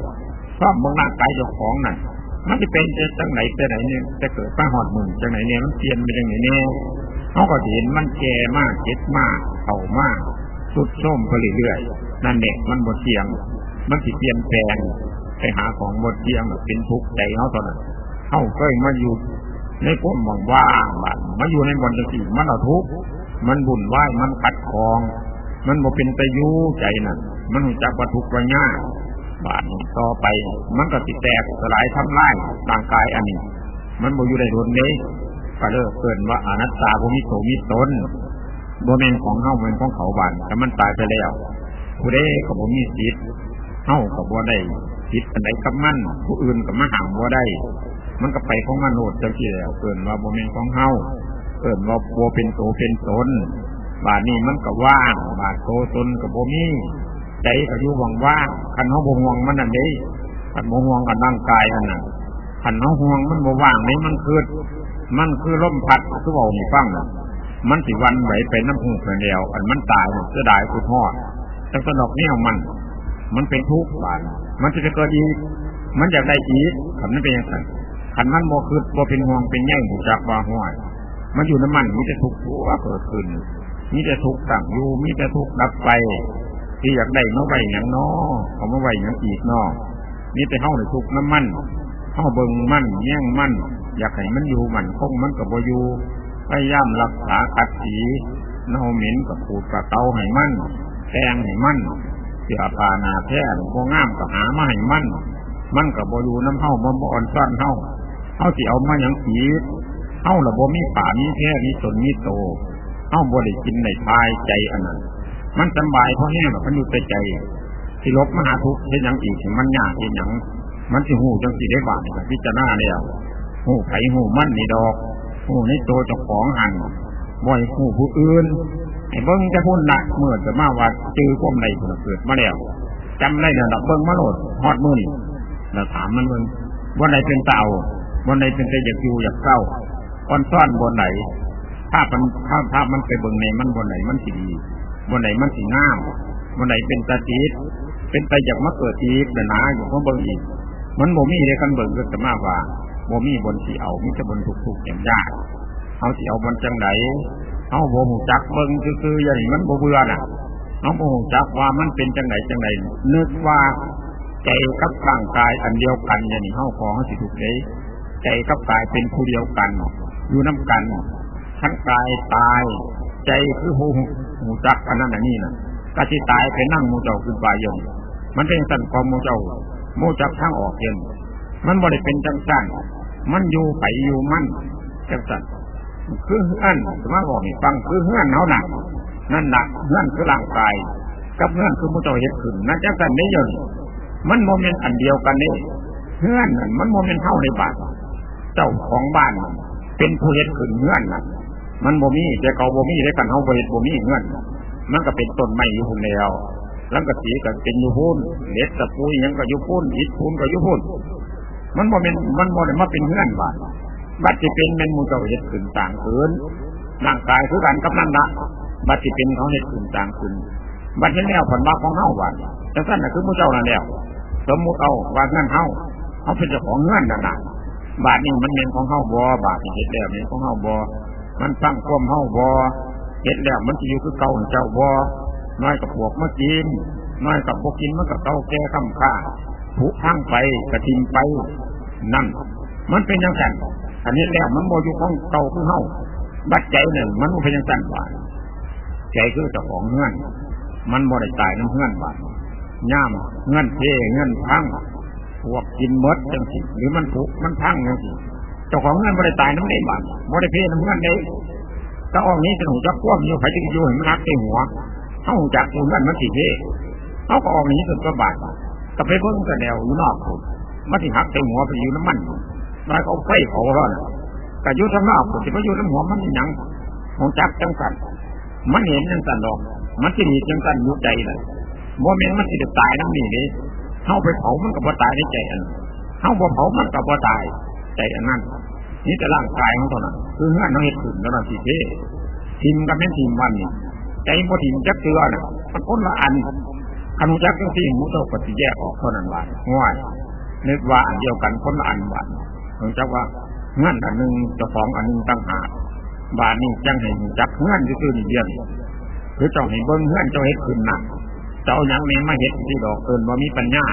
ซ่อมบางร่างกายเจ้าของนั่นมันจะเป็นจะจังไหนจะไหนเนี่ยจะเกิดป้าหอดมึงจังไหนเนี่ยมันเปลี่ยนไปจังไหนเนี่ยเขาก็เห็นมันแก่มากเจ็บมากเข่ามากสุดส้มไปเรื่อยๆนั่นเด็กมันบดเทียง มันสิเปลี่ยนแปลงไปหาของบดเทียงเป็นทุกข์ใจเขาตอนนั้นเข้าเคยมาอยู่ในพวกว่างว่างบันมาอยู่ในบนจังสีมันเอาทุกข์มันบุ่นไหวมันขัดคอง มันบ่เป็นตะยูใจนั่นมันหูจักว่าทุกข์ว่าง่ายบาดต่อไป มันก็ติแตกสลายทำลายร่างกายอันนี้ มันบ่อยู่ในรนนี้ก็เลิกเกินว่าอนัตตาบ่มีโสมีตนบ่แม่นของเฮาเป็นของเขาบานแต่มันตายไปแล้วผู้ใดก็บ่มีสิทธิ์เฮาก็บ่ได้สิทธิ์อันใดกับมันผู้อื่นก็มาหังบ่ได้ มันก็ไปของมันุษย์จังที่แล้วเกินว่าโมเมนของเฮาเกินว่าโบเป็นโตเป็นตน บาดนี้มันก็ว่าง บาดโตตนกับโบมีใจก็อยู่ว่างว่างคันเฮาบ่วงมันนั่นเด้คันบ่ห่วงกับร่างกายอันนั้นคันเฮาห่วงมันบ่ว่างนี่มันคือ มันคือลมพัดคือเว้าให้ฟังน่ะมันสิวันไหวไปน้ำหูไปเดียวอันมันตายเสียดายคือทอดจังสนอกนี่ยมัน มันเป็นทุกข์บาดมันจะเกิดอีกมันอยากได้อีกขันนั้นเป็นยังไงขันมันโมคือโมเป็นห่วงเป็นแย่งหูจักว่าห้วยมันอยู่น้ำมันมีแต่ทุกข์ว่าเกิดขึ้น มีแต่ทุกข์ต่างอยู่มีแต่ทุกข์ดับไป ที่อยากได้มาไว้อย่างนอเอามาไว้อย่างอีกนอมีแต่เฮาในทุกข์น้ำมันเฮาเบิ่งมันแย่งมันอยากให้มันอยู่มันคงมันกับบ่อยู่พยายามรักษาขัดสีเน่าเหม็นกับปูดกับเตาให้มันแทงให้มันเสียปานาแท้พวงามกับหามาให้มันมันกับบอยู่น้ำเฮาบ่บ่อนซ่อนเฮาเฮาสิเอามาอย่างอีกเฮาละบ่มีป่ามีแท้มีตนมีโต เฮาบ่ได้กินในทายใจอันนั้น มันสบายเพราะแห้งมันอยู่ใจใจที่ลบมหาทุกข์เห็นอย่างอีกมันยากเห็นอย่างมันสิหูจังสิได้บาดพิจารณาแล้วหูไผหูมันนี่ดอกหูในโตเจ้าของหันบ่อยหูผู้อื่นไอ้เบิ้งจะพูดหนักเมื่อจะมาว่าจื้อความในผลเกิดมาแล้วจำได้เนี่ยนะเบิ้งมาโหลดฮอดมือนี่เราถามมันเบิ้งวันไหนเป็นเต่าวันไหนเป็นใจอยากอยู่อยากเศร้าอ่อนซ่อนบนไหน ภาพมันภาพภาพมันไปเบิ้งในมันบนไหนมันสีดีบนไหนมันสีงามบนไหนเป็นตาจีดเป็นไปอยากมาเกิดอีกหนาอยู่เพราะเบิ้งอีกมันโมมี่เลยกันเบิ้งก็จะมากว่าโมมี่บนสีเอามิจะบนถูกๆอย่างยากเอาสีเอาบนจังไหนเอาโมหูจักเบิ้งคือๆอย่างนี้มันโมเบื่อน่ะเอาโมหูจักว่ามันเป็นจังไหนจังไหนนึกว่าใจกับร่างกายอันเดียวกันอย่างนี้เฮาขอให้สิถูกเลยใจกับกายเป็นผู้เดียวกันอยู่น้ากัน ทั้งกายตาย ใจคือหูหูจักอันนั้นอันนี้นะกะที่ตายไปนั่งมูเจ้าขึ้นปลายง มันเป็นสั่นความมูเจ้ามูจักทั้งออกเย็นมันบ่ได้เป็นจังสั่นมันอยู่ไปอยู่มันจังสั่นคือเฮือนสมาบอกนี่ฟังคือเฮือนเฮาหนักนั่นหนักเฮือนคือร่างกาย กับเฮือนคือมูเจ้าเห็ดขึ้นนั่นจังสั่นนี่ยนมันโมเมนต์อันเดียวกันนี่เฮือนนั่นมันโมเมนต์เท่าในบ้านเจ้าของบ้านมันเป็นผู้เห็ดขึ้นเฮือนนั่น มันบ่มีแต่เขาบ่มีได้กันเฮาบ่เฮ็ดบ่มีเงื่อนมันก็เป็นต้นไม้อยู่พุ่นแล้วแล้วก็สีก็เป็นอยู่พุ่นเล็ดตะปุยยังก็อยู่พุ่นอิฐพุ่นก็อยู่พุ่นมันบ่เป็นมันบ่ได้มาเป็นเงื่อนบาดบัดสิเป็นเป็นมูเจ้าเฮ็ดขึ้นต่างคืนร่างกายคือกันกับนั่นละบัดสิเป็นเขาเฮ็ดขึ้นต่างคืนบัดนี้แล้วผลมาของเฮาบาดจังซั่นน่ะคือมูเจ้านั่นแล้วสมมุติเอาว่าเงื่นเฮาเฮาเป็นเจ้าของเงื่อนนั่นน่ะบาดนี้มันเป็นของเฮาบ่บาดเฮ็ดแล้วเป็นของเฮาบ่ มันตั้งความเฮาบอเห็ดแล้วมันจะอยู่คือเก่าเจ้าบอน้อยกับพวกมากินน้อยกับพวกกินมันกับเก่าแก่ข้ามข้าผุพังไปกระทิมไปนั่นมันเป็นยังไงอันนี้แล้วมันโมอยู่ของเก่าคือเฮาบัดใจเนี่ยมันเป็นยังไงว่าใจคือเจ้าของเงื่อนมันโมได้ตายน้ำเงื่อนบาดย่ามเงื่อนเทเงื่อนพังพวกกินมดจังสิหรือมันผุมันพังจังสิ เจ้าของเงินบริตายน้ำเลี้บานบริเพน้ำเงินเด้ถ้าออกนี้จะหูจักควบอยู่ใครจะอยู่เห็นมันรักเต็หัวเขาหูจักหูเงินมันสิเท่เขาก็ออกนี้สุดก็บาดก็ไปเบิ้งกระเดวอยู่นอกคุณมันสิหักเต็หัวไปอยู่น้ำมันน้อยเขาไฟเขาแล้วนแต่อยู่ทางนอกคุณจะไปอยู่น้ำหัวมันยังหูจักจังสันมันเห็นจังสันหรอกมันจะมีจังสันอยู่ใจเลยโมเมนต์มันจะตายน้ำนี่เลยเข้าไปเผามันกับว่าตายในใจอันเข้าบ่เผามันกับว่าตายใจอันนั้น นี่แต่ร่างกายของตนนั้นคือเงื่อนน้องเห็ดขึ้นแล้วนั่นสิเท่ทิมกับแม่ทิมวันนี่ใจบ่ทิมจักเตือน่ะมันคนละอันขนุจักจังสี่มุตโตปฏิแยกออกเท่านั้นว่าง่ายนึกว่าอันเดียวกันคนละอันวันถึงจักว่าเงื่อนอันหนึ่งจะฟ้องอันหนึ่งตั้งหากบาทนี่จังเห็นจักเงื่อนที่คือนี่เดียวคือเจ้าเห็นเบิ้งเงื่อนเจ้าเห็ดขึ้นหนักเจ้ายังแม่มาเห็ดที่ดอกเกินว่ามีปัญญา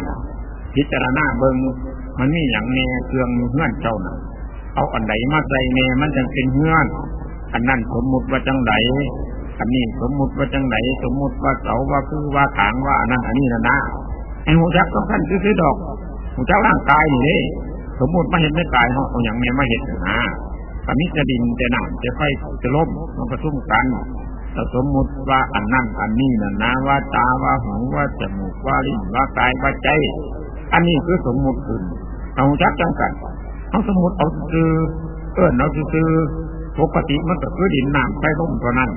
พิจารณาเบิ้งมันมีอย่างแน่เครื่องเงื่อนเจ้าน่ะ เอาอันไหนมาใส่แน่มันจังเป็นเงื่อนอันนั้นสมมุติว่าจังไหนอันนี้สมมุติว่าจังไหนสมมุติว่าเสาว่าคือว่าถางว่าอันนั้นอันนี้นะนะไอ้หูจักต้องท่านซื้อดอกหูจักร่างกายนี่นี่สมมุติมาเห็นไม่กายเขาเอาอย่างแม่มาเห็นนะอันนี้จะดินจะหนามจะไฟจะล้มมันกระทุ่มกันแต่สมมุติว่าอันนั้นอันนี้นะนะว่าตาว่าหูว่าจมูกว่าลิ้นว่ากายว่าใจ อันนี้คือสมมุติขึ้นเอาจักจังกัน เอาสมมติเอาซื้อเอิ้นเอาซื้อปกติมันก็คือดินน้ำไฟลมตัวนั้น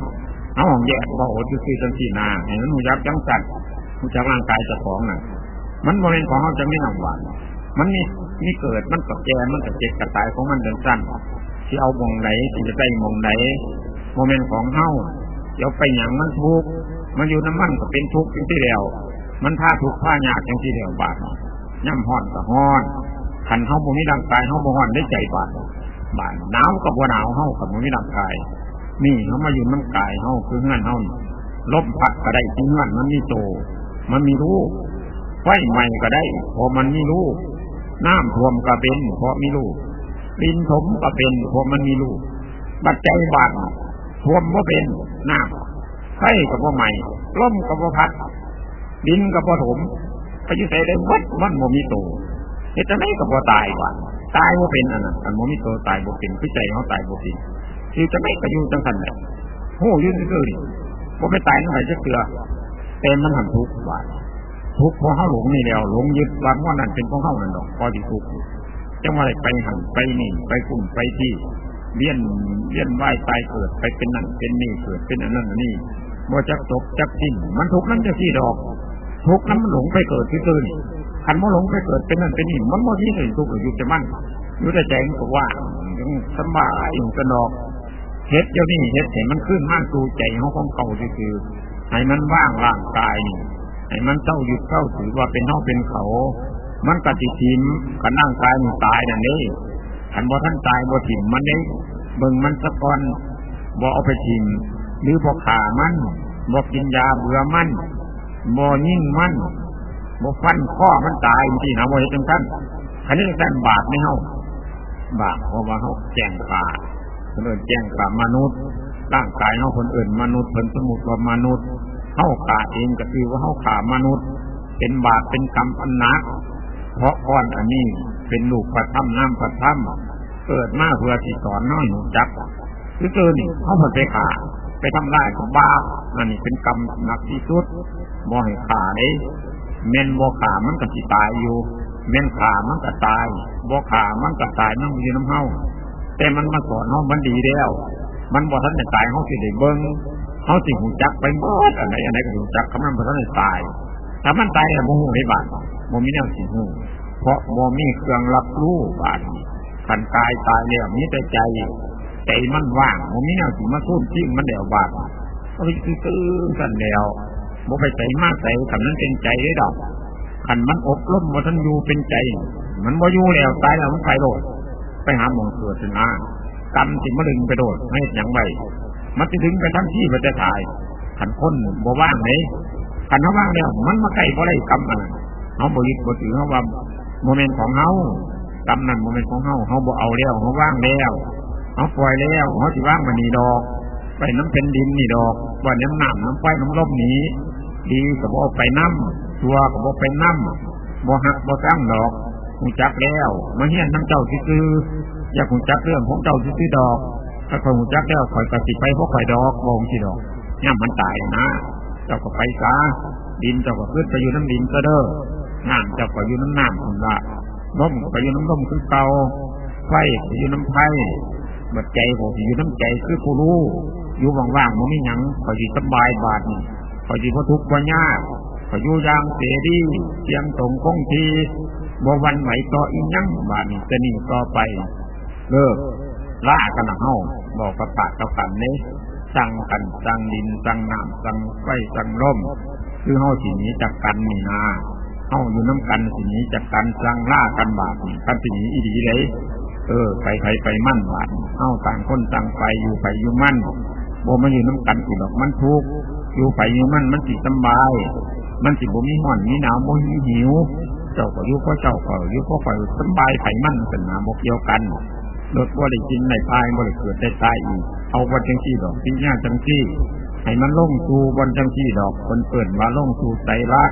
เอาของแยกว่าโอ้ซื้อจังสีนาเห็นมันหูยับจังสัตว์หูจักร่างกายจะของน่ะ มันบริเวณของเขาจะไม่นำหวานมันมีมีเกิดมันกับแกมันกับเจ็บกับตายของมันเดินสั้นที่เอามองไหนที่จะได้มองไหนโมเมนต์ของเฮ้าเดี๋ยวไปอย่างมันทุกมันอยู่น้ำมันก็เป็นทุกข์อย่างที่เดียวมันท่าทุกข์ท่ายากอย่างที่เดียวบาดย่ำห้อนก็ห้อน ขันเฮาบ่มีร่างกายเฮาบ่ห้อนได้ใจบาดบาดหนาวกับบ่หนาวเฮากับบ่มีร่างกาย นี่เฮามาอยู่น้ำกายเฮาคือเงื่อนเฮาลมพัดก็ได้ที่เงื่อนมันมีโต มันมีรู้ไฟใหม่ก็ได้เพราะมันมีรู้น้ำท่วมก็เป็นเพราะมีรู้ดินถมก็เป็นเพราะมันมีรู้บัดใจบาดท่วมบ่เป็นน้ำไฟกับบ่ใหม่ลมกับบ่พัดดินกับบ่ถมไปยู่ใส่ได้วัดมันบ่มีโต เฮ็ดจังไดก็บ่ตายว่าตายบ่เป็นอันนั้นอันบ่มีโตตายบ่เป็นคือใจเฮาตายบ่เป็นคือจะไม่ก็อยู่จังซั่นแหละโหอยู่ซื่อๆนี่บ่ไปตายนำไผจักเทื่อแต่มันหันทุกข์ว่าทุกข์เพราะเฮาหลงนี่แล้วหลงยึดว่ามันนั่นเป็นของเฮานั่นดอกพอสิทุกข์จังว่าได้ไปหันไปนี่ไปกุ่มไปที่เวียนเวียนว่ายตายเกิดไปเป็นนั่นเป็นนี่เกิดเป็นอันนั้นอันนี้บ่จักตกจักสิ้นมันทุกข์นั้นจะสี่ดอกทุกข์นั้นมันหลงไปเกิดที่ตื่น คันมันหลงไปเกิดเป็นนั่นเป็นนี่มันบ่ที่ไหนทุกข์อยู่แต่มันอยู่แต่ใจมันก็ว่ายังสบายอยู่กันอกเฮ็ดเดี๋ยวนี้เฮ็ดเห็นมันขึ้นห้างดูใจของของเก่าคือให้มันว่างร่างกายนี่ให้มันเจ้าหยุดเข้าถือว่าเป็นเฮาเป็นเขา มันกติทิมกันนั่งกายมันตายนั่นเด้ขันบ่ท่านตายบ่ถิ่มมันเด้เบิ่งมันสะกอนบ่เอาไปถิ่มหรือบ่ขามันบ่กินยาเบื่อมันบ่ยิ่งมัน บ่ฟันข้อมันตายที่นะบ่เฮ็ดจังซั่นคันนี้ซั่นบาปไม่เฮาบาปเพราะว่าเฮาแจ้งขาคนอื่นแจ้งขามนุษย์ร่างกายเฮาคนอื่นมนุษย์เพิ่นสมมุติว่ามนุษย์เฮาขาเองก็คือว่าเฮาขามนุษย์ เป็นบาปเป็นกรรมอันหนัก เพราะก้อนอันนี้เป็นลูกพระธรรมน้ำพระธรรมเกิดมาเพื่อที่สอนน้อยหนูจักคือเกินนี่เขาผลไปขาไปทำลายของบาปนั่นนี่เป็นกรรมหนักที่สุดบ่ให้ขาเด้ เม่นบ่ขามันก็สิตายอยู่ เม่นขามันก็ตายบ่ขามันก็ตายมันอยู่น้ำเฮาแต่มันมาสอนเฮามันดีแล้ว มันบ่ทันได้ตายเฮาสิได้เบิ่งเฮาสิหูจักไปหมดอันไหนอันไหนก็หูจักคำนั้นบ่ทันได้ตายถ้ามันตายแล้วบ่ฮู้ได้บาดบ่มีแนวสิฮู้เพราะบ่มีเครื่องรับรู้บาดคันกายตายแล้วมีแต่ใจใจมันว่างบ่มีแนวสิมาสู้จริงมันแล้วบาดเอาไปซื่อๆกันแล้ว บ่ไปใส่มากใส่คันนั้นเป็นใจได้ดอกคันมันอบรมบ่ทันอยู่เป็นใจ มันบ่อยู่แล้วตายแล้วมันไปโดด ไปหาหมองเกิดนะกรรมสิมาดึงไปโดดให้หยังไว้มันจะถึงไปทั้งที่มันจะตายขันคนบ่ว่างไหนขันเขาว่างแล้ว มันมาใกล้บ่ได้กรรมมันเขาบ่ยึดบ่ถือเขาว่าโมเมนต์ของเขากรรมนั้นโมเมนต์ของเขาเขาบ่เอาแล้วเขาว่างแล้วเขาปล่อยแล้วเขาสิว่างมันนี่ดอก ไปน้ำเป็นดินนี่ดอกว่าน้ำหน้ำน้ำไฟน้ำลมนี้ ดีก็บ่ไปน้ำตัวก็บ่ไปน้ำบ่หักบ่ตั้งดอกหูจักแล้วมาเฮียนน้ำเจ้าซื่ออยากหูจักเรื่องของเจ้าซื่อดอก ถ้าคอยหูจักแล้วคอยกระติไปเพราะคอยดอกบงสิดอกย่ำมันตายนะเจ้าก็ไปซาดินเจ้าก็ขึ้นไปอยู่น้ำดินก็เด้อน้ำเจ้าก็อยู่น้ำน้ำคุณละลมไปอยู่น้ำลมคือเตาไฟไปอยู่น้ำไฟบัดใจผมอยู่น้ำใจคือผู้รู้อยู่ว่างๆมันไม่หยังคอยสบายบาดนี่ อยอยู่พทุกข์ว่ายากคอยอยู่ยางเสรีเสียงตรงคงทีบ่วันไหวต่ออีนั่งบานจะนี่ต่อไป เลิกล่ากันเฮาบอกประปะกับกันนี้สั่งกันสั่งดินสั่งน้ำสั่งไฟสั่งลมคือเฮาสินี้จากกันนี่นาเฮาอยู่น้ำกันสินี้จากกันสั่งล่ากันบาปนี่กันสินีอีดีเลย เออไปไปไปมั่นบาปเฮาต่างคนต่างไปอยู่ไปอยู่มั่นบ่มาอยู่น้ำกันสิดอกมันทุกข์ อยู่ไปอยู่มันมันสิสบาย มันสิบ่มีห่อนมีหนาวบ่มีหิว เจ้าก็อยู่ก็เจ้าก็อยู่ก็ฝ่ายสบายไผมั่นเป็นนาบกเดียวกันลดบ่ได้กินในตายบ่ได้เกิดได้ตายอีก เอาวันจังซี่ดอกที่ย่าจังซี่ให้มันล่งสู่บนจังซี่ดอกคนเปิดมาล่งสู่ใจรัก